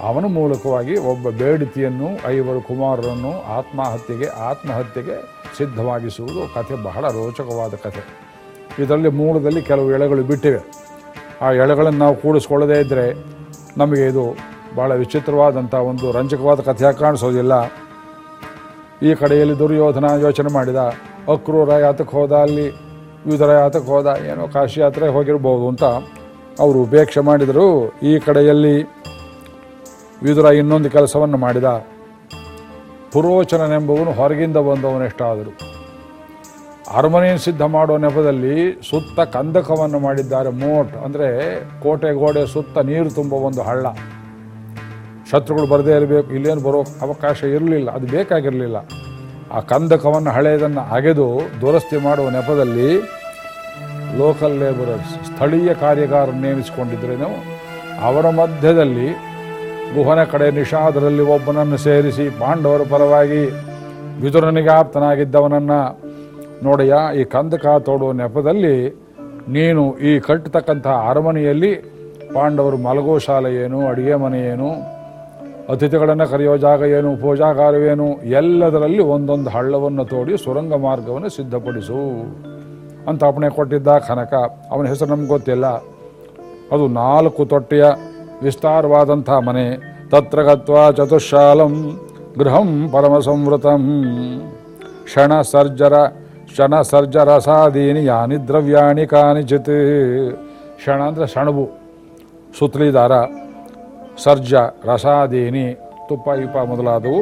ಅವನ ಮೂಲಕವಾಗಿ ಒಬ್ಬ ಬೇಡಿತಿಯನ್ನು ಐವರು ಕುಮಾರರನ್ನು ಆತ್ಮಹತ್ಯೆಗೆ ಆತ್ಮಹತ್ಯೆಗೆ ಸಿದ್ಧವಾಗಿಸುವುದು ಕಥೆ, ಬಹಳ ರೋಚಕವಾದ ಕಥೆ. ಇದರಲ್ಲಿ ಮೂಲದಲ್ಲಿ ಕೆಲವು ಎಳೆಗಳು ಬಿಟ್ಟಿವೆ. ಆ ಎಳೆಗಳನ್ನು ನಾವು ಕೂಡಿಸ್ಕೊಳ್ಳದೇ ಇದ್ದರೆ ನಮಗೆ ಇದು ಭಾಳ ವಿಚಿತ್ರವಾದಂಥ ಒಂದು ರಂಜಕವಾದ ಕಥೆ ಕಾಣಿಸೋದಿಲ್ಲ. ಈ ಕಡೆಯಲ್ಲಿ ದುರ್ಯೋಧನ ಯೋಚನೆ ಮಾಡಿದ, ಅಕ್ರೂರ ಯಾತಕ್ಕೆ ಹೋದ ಅಲ್ಲಿ? ವಿದುರ ಯಾತಕ್ಕೆ ಹೋದ? ಏನೋ ಕಾಶಿ ಯಾತ್ರೆ ಹೋಗಿರ್ಬೋದು ಅಂತ ಅವರು ಉಪೇಕ್ಷೆ ಮಾಡಿದರು. ಈ ಕಡೆಯಲ್ಲಿ ವಿದುರ ಇನ್ನೊಂದು ಕೆಲಸವನ್ನು ಮಾಡಿದ ಪುರೋಚನನೆಂಬವನು ಹೊರಗಿಂದ ಬಂದವನೆಷ್ಟಾದರು ಅರಮನೆಯನ್ನು ಸಿದ್ಧ ಮಾಡೋ ನೆಪದಲ್ಲಿ ಸುತ್ತ ಕಂದಕವನ್ನು ಮಾಡಿದ್ದಾರೆ ಮೋಟ್, ಅಂದರೆ ಕೋಟೆ ಗೋಡೆ ಸುತ್ತ ನೀರು ತುಂಬ ಒಂದು ಹಳ್ಳ. ಶತ್ರುಗಳು ಬರದೇ ಇರಬೇಕು, ಇಲ್ಲೇನು ಬರೋ ಅವಕಾಶ ಇರಲಿಲ್ಲ, ಅದು ಬೇಕಾಗಿರಲಿಲ್ಲ. ಆ ಕಂದಕವನ್ನು ಹಳೆಯದನ್ನು ಅಗೆದು ದುರಸ್ತಿ ಮಾಡುವ ನೆಪದಲ್ಲಿ ಲೋಕಲ್ ಲೇಬರರ್ಸ್ ಸ್ಥಳೀಯ ಕಾರ್ಯಗಾರ ನೇಮಿಸಿಕೊಂಡಿದ್ರೇನು, ಅವರ ಮಧ್ಯದಲ್ಲಿ ಗುಹನ ಕಡೆ ನಿಷಾದರಲ್ಲಿ ಒಬ್ಬನನ್ನು ಸೇರಿಸಿ ಪಾಂಡವರ ಪರವಾಗಿ ವಿದುರನಿಗೆ ಆಪ್ತನಾಗಿದ್ದವನನ್ನು ನೋಡಯ್ಯ ಈ ಕಂದಕ ತೋಡುವ ನೆಪದಲ್ಲಿ ನೀನು ಈ ಕಟ್ಟತಕ್ಕಂಥ ಅರಮನೆಯಲ್ಲಿ ಪಾಂಡವರು ಮಲಗೋ ಶಾಲೆ ಏನು, ಅಡುಗೆ ಮನೆ ಏನು, ಅತಿಥಿಗಳನ್ನು ಕರೆಯೋ ಜಾಗ ಏನು, ಪೂಜಾಗಾರವೇನು, ಎಲ್ಲದರಲ್ಲಿ ಒಂದೊಂದು ಹಳ್ಳವನ್ನು ತೋಡಿ ಸುರಂಗ ಮಾರ್ಗವನ್ನು ಸಿದ್ಧಪಡಿಸು ಅಂತ ಅಪಣೆ ಕೊಟ್ಟಿದ್ದ ಕನಕ. ಅವನ ಹೆಸರು ನಮ್ಗೆ ಗೊತ್ತಿಲ್ಲ. ಅದು ನಾಲ್ಕು ತೊಟ್ಟೆಯ ವಿಸ್ತಾರವಾದಂಥ ಮನೆ. ತತ್ರ ಗತ್ವಾ ಚತುಶಾಲಂ ಗೃಹಂ ಪರಮ ಸಂವೃತಂ ಕ್ಷಣ ಸರ್ಜರ, ಕ್ಷಣ ಸರ್ಜರಸಾದೀನಿ ಯಾನಿ ದ್ರವ್ಯಾಣಿ ಕಾನಿಚಿತ್. ಕ್ಷಣ ಅಂದರೆ ಸಣಬು ಸುತ್ತಲಿ ದಾರ ಸರ್ಜ, ರಸಾದೀನಿ, ತುಪ್ಪ ಇಪ್ಪ ಮೊದಲಾದವು.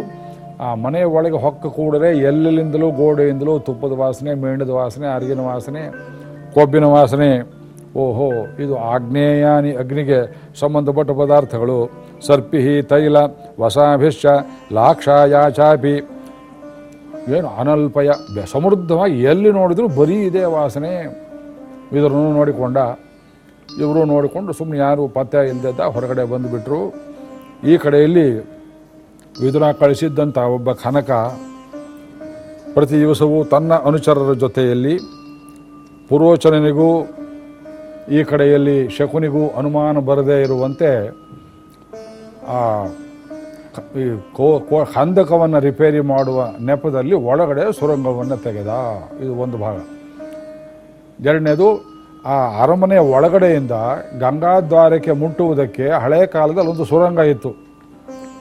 ಆ ಮನೆ ಒಳಗೆ ಹೊಕ್ಕ ಕೂಡರೆ ಎಲ್ಲೆಲ್ಲಿಂದಲೂ ಗೋಡೆಯಿಂದಲೂ ತುಪ್ಪದ ವಾಸನೆ, ಮೇಣದ ವಾಸನೆ, ಅರಿಗಿನ ವಾಸನೆ, ಕೊಬ್ಬಿನ ವಾಸನೆ ಓಹೋ, ಇದು ಆಗ್ನೇಯಾನಿ ಅಗ್ನಿಗೆ ಸಂಬಂಧಪಟ್ಟ ಪದಾರ್ಥಗಳು. ಸರ್ಪಿಹಿ ತೈಲ, ವಸಾಭಿಶ್ಚ, ಲಾಕ್ಷಾಯಾಚಾಪಿ. ಏನು ಅನಲ್ಪಯ ಸಮೃದ್ಧವಾಗಿ ಎಲ್ಲಿ ನೋಡಿದ್ರು ಬರೀ ಇದೇ ವಾಸನೆ. ಇದರನ್ನು ನೋಡಿಕೊಂಡ, ಇವರು ನೋಡಿಕೊಂಡು ಸುಮ್ಮನೆ ಯಾರು ಪತ್ತೆ ಇಲ್ಲದ ಹೊರಗಡೆ ಬಂದುಬಿಟ್ರು. ಈ ಕಡೆಯಲ್ಲಿ ವಿದುರ ಕಳಿಸಿದ್ದಂಥ ಒಬ್ಬ ಕನಕ ಪ್ರತಿ ದಿವಸವೂ ತನ್ನ ಅನುಚರರ ಜೊತೆಯಲ್ಲಿ ಪುರೋಚನನಿಗೂ ಈ ಕಡೆಯಲ್ಲಿ ಶಕುನಿಗೂ ಅನುಮಾನ ಬರದೇ ಇರುವಂತೆ ಆ ಈ ಕೋ ಕೋ ಕಂದಕವನ್ನು ರಿಪೇರಿ ಮಾಡುವ ನೆಪದಲ್ಲಿ ಒಳಗಡೆ ಸುರಂಗವನ್ನು ತೆಗೆದ. ಇದು ಒಂದು ಭಾಗ. ಎರಡನೇದು, ಆ ಅರಮನೆಯ ಒಳಗಡೆಯಿಂದ ಗಂಗಾದ್ವಾರಕ್ಕೆ ಮುಟ್ಟುವುದಕ್ಕೆ ಹಳೆಯ ಕಾಲದಲ್ಲಿ ಒಂದು ಸುರಂಗ ಇತ್ತು.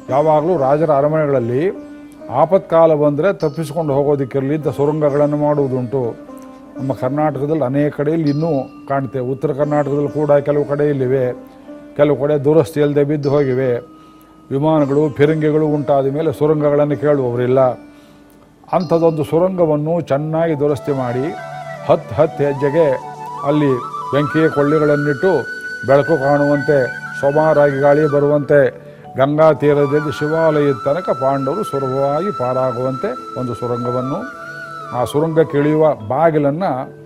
ಯಾವಾಗಲೂ ರಾಜರ ಅರಮನೆಗಳಲ್ಲಿ ಆಪತ್ಕಾಲ ಬಂದರೆ ತಪ್ಪಿಸಿಕೊಂಡು ಹೋಗೋದಕ್ಕಿರಲಿ ಇಂಥ ಸುರಂಗಗಳನ್ನು ಮಾಡುವುದುಂಟು. ನಮ್ಮ ಕರ್ನಾಟಕದಲ್ಲಿ ಅನೇಕ ಕಡೆಯಲ್ಲಿ ಇನ್ನೂ ಕಾಣ್ತೇವೆ. ಉತ್ತರ ಕರ್ನಾಟಕದಲ್ಲಿ ಕೂಡ ಕೆಲವು ಕಡೆಯಲ್ಲಿವೆ ಕೆಲವು ಕಡೆ ದುರಸ್ತಿ ಇಲ್ಲದೆ ಬಿದ್ದು ಹೋಗಿವೆ. ವಿಮಾನಗಳು, ಫಿರಂಗಿಗಳು ಉಂಟಾದ ಮೇಲೆ ಸುರಂಗಗಳನ್ನು ಕೇಳುವವರಿಲ್ಲ. ಅಂಥದ್ದೊಂದು ಸುರಂಗವನ್ನು ಚೆನ್ನಾಗಿ ದುರಸ್ತಿ ಮಾಡಿ ಹತ್ತು ಹತ್ತು ಹೆಜ್ಜೆಗೆ ಅಲ್ಲಿ ಬೆಂಕಿಯ ಕೊಳ್ಳಿಗಳನ್ನಿಟ್ಟು ಬೆಳಕು ಕಾಣುವಂತೆ, ಸೋಮಾರಾಗಿ ಗಾಳಿ ಬರುವಂತೆ, ಗಂಗಾ ತೀರದಲ್ಲಿ ಶಿವಾಲಯದ ತನಕ ಪಾಂಡವರು ಸುಲಭವಾಗಿ ಪಾರಾಗುವಂತೆ ಒಂದು ಸುರಂಗವನ್ನು ಆ ಸುರಂಗಕ್ಕೆ ಇಳಿಯುವ ಬಾಗಿಲನ್ನು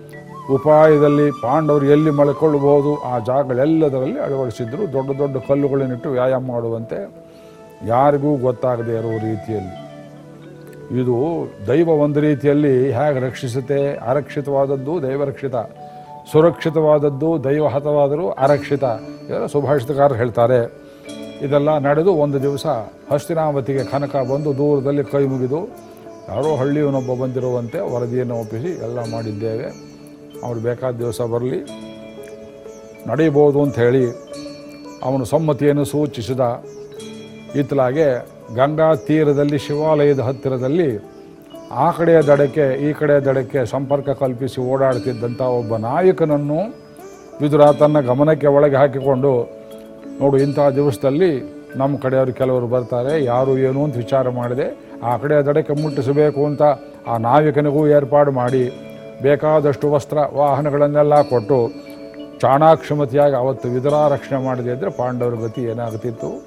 ಉಪಾಯದಲ್ಲಿ ಪಾಂಡವರು ಎಲ್ಲಿ ಮಳೆಕೊಳ್ಳಬಹುದು ಆ ಜಾಗಗಳೆಲ್ಲದರಲ್ಲಿ ಅಳವಡಿಸಿದ್ರು. ದೊಡ್ಡ ದೊಡ್ಡ ಕಲ್ಲುಗಳನ್ನಿಟ್ಟು ವ್ಯಾಯಾಮ ಮಾಡುವಂತೆ ಯಾರಿಗೂ ಗೊತ್ತಾಗದೇ ಇರುವ ರೀತಿಯಲ್ಲಿ. ಇದು ದೈವ ಒಂದು ರೀತಿಯಲ್ಲಿ ಹೇಗೆ ರಕ್ಷಿಸುತ್ತೆ? ಅರಕ್ಷಿತವಾದದ್ದು ದೈವರಕ್ಷಿತ. ಸುರಕ್ಷಿತವಾದದ್ದು ದೈವಹತವಾದರೂ ಅರಕ್ಷಿತ. ಇದೆಲ್ಲ ಸುಭಾಷಿತಕಾರರು ಹೇಳ್ತಾರೆ. ಇದೆಲ್ಲ ನಡೆದು ಒಂದು ದಿವಸ ಹಸ್ತಿನಾವತಿಗೆ ಕನಕ ಬಂದು ದೂರದಲ್ಲಿ ಕೈ ಮುಗಿದು ಯಾರೋ ಹಳ್ಳಿಯವನೊಬ್ಬ ಬಂದಿರುವಂತೆ ವರದಿಯನ್ನು ಒಪ್ಪಿಸಿ ಎಲ್ಲ ಮಾಡಿದ್ದೇವೆ. ಅವ್ರು ಬೇಕಾದ ದಿವಸ ಬರಲಿ, ನಡೆಯಬಹುದು ಅಂತ ಹೇಳಿ ಅವನು ಸಮ್ಮತಿಯನ್ನು ಸೂಚಿಸಿದ. ಇತ್ತಲಾಗೆ ಗಂಗಾ ತೀರದಲ್ಲಿ, ಶಿವಾಲಯದ ಹತ್ತಿರದಲ್ಲಿ ಆ ಕಡೆಯ ದಡಕ್ಕೆ, ಈ ಕಡೆಯ ದಡಕ್ಕೆ ಸಂಪರ್ಕ ಕಲ್ಪಿಸಿ ಓಡಾಡ್ತಿದ್ದಂಥ ಒಬ್ಬ ನಾಯಕನನ್ನು ವಿದುರ ತನ್ನ ಗಮನಕ್ಕೆ ಒಳಗೆ ಹಾಕಿಕೊಂಡು, ನೋಡು ಇಂತಹ ದಿವಸದಲ್ಲಿ ನಮ್ಮ ಕಡೆಯವರು ಕೆಲವರು ಬರ್ತಾರೆ, ಯಾರು ಏನು ಅಂತ ವಿಚಾರ ಮಾಡಿದೆ. ಆ ಕಡೆ ದಡಕ್ಕೆ ಮುಟ್ಟಿಸಬೇಕು ಅಂತ ಆ ನಾವಿಕನಿಗೂ ಏರ್ಪಾಡು ಮಾಡಿ, ಬೇಕಾದಷ್ಟು ವಸ್ತ್ರ, ವಾಹನಗಳನ್ನೆಲ್ಲ ಕೊಟ್ಟು ಚಾಣಾಕ್ಷಮತಿಯಾಗಿ ಅವತ್ತು ವಿದುರ ರಕ್ಷಣೆ ಮಾಡದೇ ಇದ್ದರೆ ಪಾಂಡವರ ಗತಿ ಏನಾಗ್ತಿತ್ತು?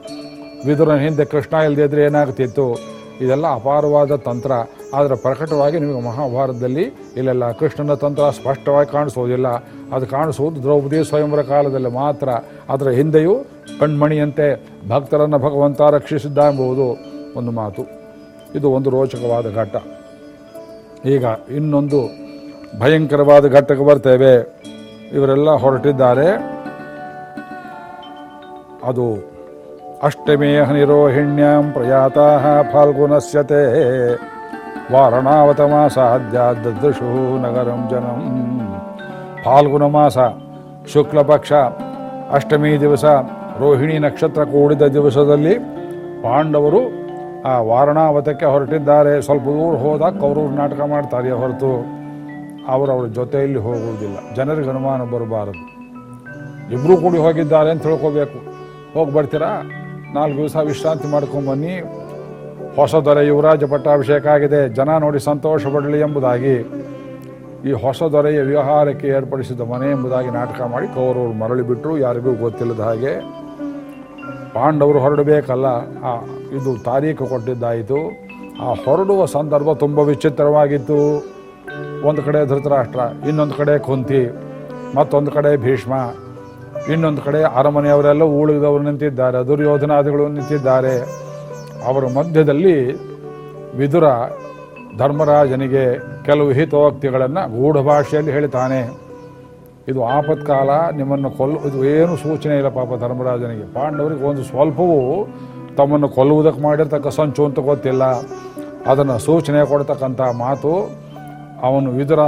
ವಿದುರನ ಹಿಂದೆ ಕೃಷ್ಣ ಇಲ್ಲದೇ ಇದ್ದರೆ ಏನಾಗ್ತಿತ್ತು? ಇದೆಲ್ಲ ಅಪಾರವಾದ ತಂತ್ರ. ಆದರೆ ಪ್ರಕಟವಾಗಿ ನಿಮಗೆ ಮಹಾಭಾರತದಲ್ಲಿ ಇಲ್ಲೆಲ್ಲ ಕೃಷ್ಣನ ತಂತ್ರ ಸ್ಪಷ್ಟವಾಗಿ ಕಾಣಿಸೋದಿಲ್ಲ. ಅದು ಕಾಣಿಸುವುದು ದ್ರೌಪದಿ ಸ್ವಯಂವರ ಕಾಲದಲ್ಲಿ ಮಾತ್ರ. ಅದರ ಹಿಂದೆಯೂ ಕಣ್ಮಣಿಯಂತೆ ಭಕ್ತರನ್ನು ಭಗವಂತ ರಕ್ಷಿಸಿದ್ದ ಎಂಬುವುದು ಒಂದು ಮಾತು. ಇದು ಒಂದು ರೋಚಕವಾದ ಘಟ್ಟ. ಈಗ ಇನ್ನೊಂದು ಭಯಂಕರವಾದ ಘಟ್ಟಕ್ಕೆ ಬರ್ತೇವೆ. ಇವರೆಲ್ಲ ಹೊರಟಿದ್ದಾರೆ. ಅದು ಅಷ್ಟಮೇಹ ನಿರೋಹಿಣ್ಯಾಂ ಪ್ರಯಾತಾ ಫಾಲ್ಗುನಸ್ಯತೆ. ವಾರಣಾವತ ಮಾಸಾದ್ಯಾದೃಶು ನಗರಂ ಜನಂ. ಫಾಲ್ಗುನ ಮಾಸ ಶುಕ್ಲ ಪಕ್ಷ ಅಷ್ಟಮಿ ದಿವಸ ರೋಹಿಣಿ ನಕ್ಷತ್ರ ಕೂಡಿದ ದಿವಸದಲ್ಲಿ ಪಾಂಡವರು ಆ ವಾರಣಾವತಕ್ಕೆ ಹೊರಟಿದ್ದಾರೆ. ಸ್ವಲ್ಪ ದೂರ ಹೋದಾಗ ಕೌರವ್ರು ನಾಟಕ ಮಾಡ್ತಾರೆ ಹೊರತು ಅವರವ್ರ ಅವ್ರ ಜೊತೆಯಲ್ಲಿ ಹೋಗುವುದಿಲ್ಲ. ಜನರಿಗೆ ಅನುಮಾನ ಬರಬಾರದು. ಇಬ್ಬರೂ ಕೂಡಿ ಹೋಗಿದ್ದಾರೆ ಅಂತ ತಿಳ್ಕೋಬೇಕು. ಹೋಗಿ ಬರ್ತೀರಾ? ನಾಲ್ಕು ದಿವಸ ವಿಶ್ರಾಂತಿ ಮಾಡ್ಕೊಂಬನ್ನಿ ಹೊಸ ದೊರೆ ಯುವರಾಜ ಪಟ್ಟಾಭಿಷೇಕ ಆಗಿದೆ. ಜನ ನೋಡಿ ಸಂತೋಷ ಪಡಲಿ ಎಂಬುದಾಗಿ ಈ ಹೊಸ ದೊರೆಯ ವ್ಯವಹಾರಕ್ಕೆ ಏರ್ಪಡಿಸಿದ ಮನೆ ಎಂಬುದಾಗಿ ನಾಟಕ ಮಾಡಿ ಕೌರವರು ಮರಳಿ ಬಿಟ್ಟರು ಯಾರಿಗೂ ಗೊತ್ತಿಲ್ಲದ ಹಾಗೆ ಪಾಂಡವರು ಹೊರಡಬೇಕಲ್ಲ, ಆ, ಇದು ತಾರೀಖು ಕೊಟ್ಟಿದ್ದಾಯಿತು. ಆ ಹೊರಡುವ ಸಂದರ್ಭ ತುಂಬ ವಿಚಿತ್ರವಾಗಿತ್ತು. ಒಂದು ಕಡೆ ಧೃತರಾಷ್ಟ್ರ, ಇನ್ನೊಂದು ಕಡೆ ಕುಂತಿ, ಮತ್ತೊಂದು ಕಡೆ ಭೀಷ್ಮ, ಇನ್ನೊಂದು ಕಡೆ ಅರಮನೆಯವರೆಲ್ಲ ಉಳಿದವರು ನಿಂತಿದ್ದಾರೆ, ದುರ್ಯೋಧನಾದಿಗಳು ನಿಂತಿದ್ದಾರೆ. ಅವರ ಮಧ್ಯದಲ್ಲಿ ವಿದುರ ಧರ್ಮರಾಜನಿಗೆ ಕೆಲವು ಹಿತೋಕ್ತಿಗಳನ್ನು ಗೂಢ ಭಾಷೆಯಲ್ಲಿ ಹೇಳ್ತಾನೆ. ಇದು ಆಪತ್ಕಾಲ, ನಿಮ್ಮನ್ನು ಕೊಲ್ಲು, ಇದು ಏನು ಸೂಚನೆ ಇಲ್ಲ ಪಾಪ ಧರ್ಮರಾಜನಿಗೆ. ಪಾಂಡವರಿಗೆ ಒಂದು ಸ್ವಲ್ಪವೂ ತಮ್ಮನ್ನು ಕೊಲ್ಲುವುದಕ್ಕೆ ಮಾಡಿರ್ತಕ್ಕ ಸಂಚು ಅಂತ ಗೊತ್ತಿಲ್ಲ. ಅದನ್ನು ಸೂಚನೆ ಕೊಡ್ತಕ್ಕಂಥ ಮಾತು ಅವನು ವಿದುರ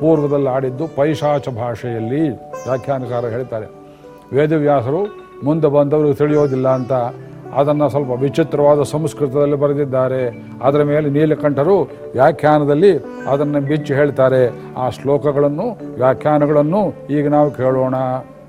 ಪೂರ್ವದಲ್ಲಿ ಆಡಿದ್ದು ಪೈಶಾಚ ಭಾಷೆಯಲ್ಲಿ ವ್ಯಾಖ್ಯಾನಕಾರ ಹೇಳ್ತಾರೆ. ವೇದವ್ಯಾಸರು ಮುಂದೆ ಬಂದವರು ತಿಳಿಯೋದಿಲ್ಲ ಅಂತ ಅದನ್ನು ಸ್ವಲ್ಪ ವಿಚಿತ್ರವಾದ ಸಂಸ್ಕೃತದಲ್ಲಿ ಬರೆದಿದ್ದಾರೆ. ಅದರ ಮೇಲೆ ನೀಲಕಂಠರು ವ್ಯಾಖ್ಯಾನದಲ್ಲಿ ಅದನ್ನು ಬಿಚ್ಚಿ ಹೇಳ್ತಾರೆ. ಆ ಶ್ಲೋಕಗಳನ್ನು, ವ್ಯಾಖ್ಯಾನಗಳನ್ನು ಈಗ ನಾವು ಕೇಳೋಣ.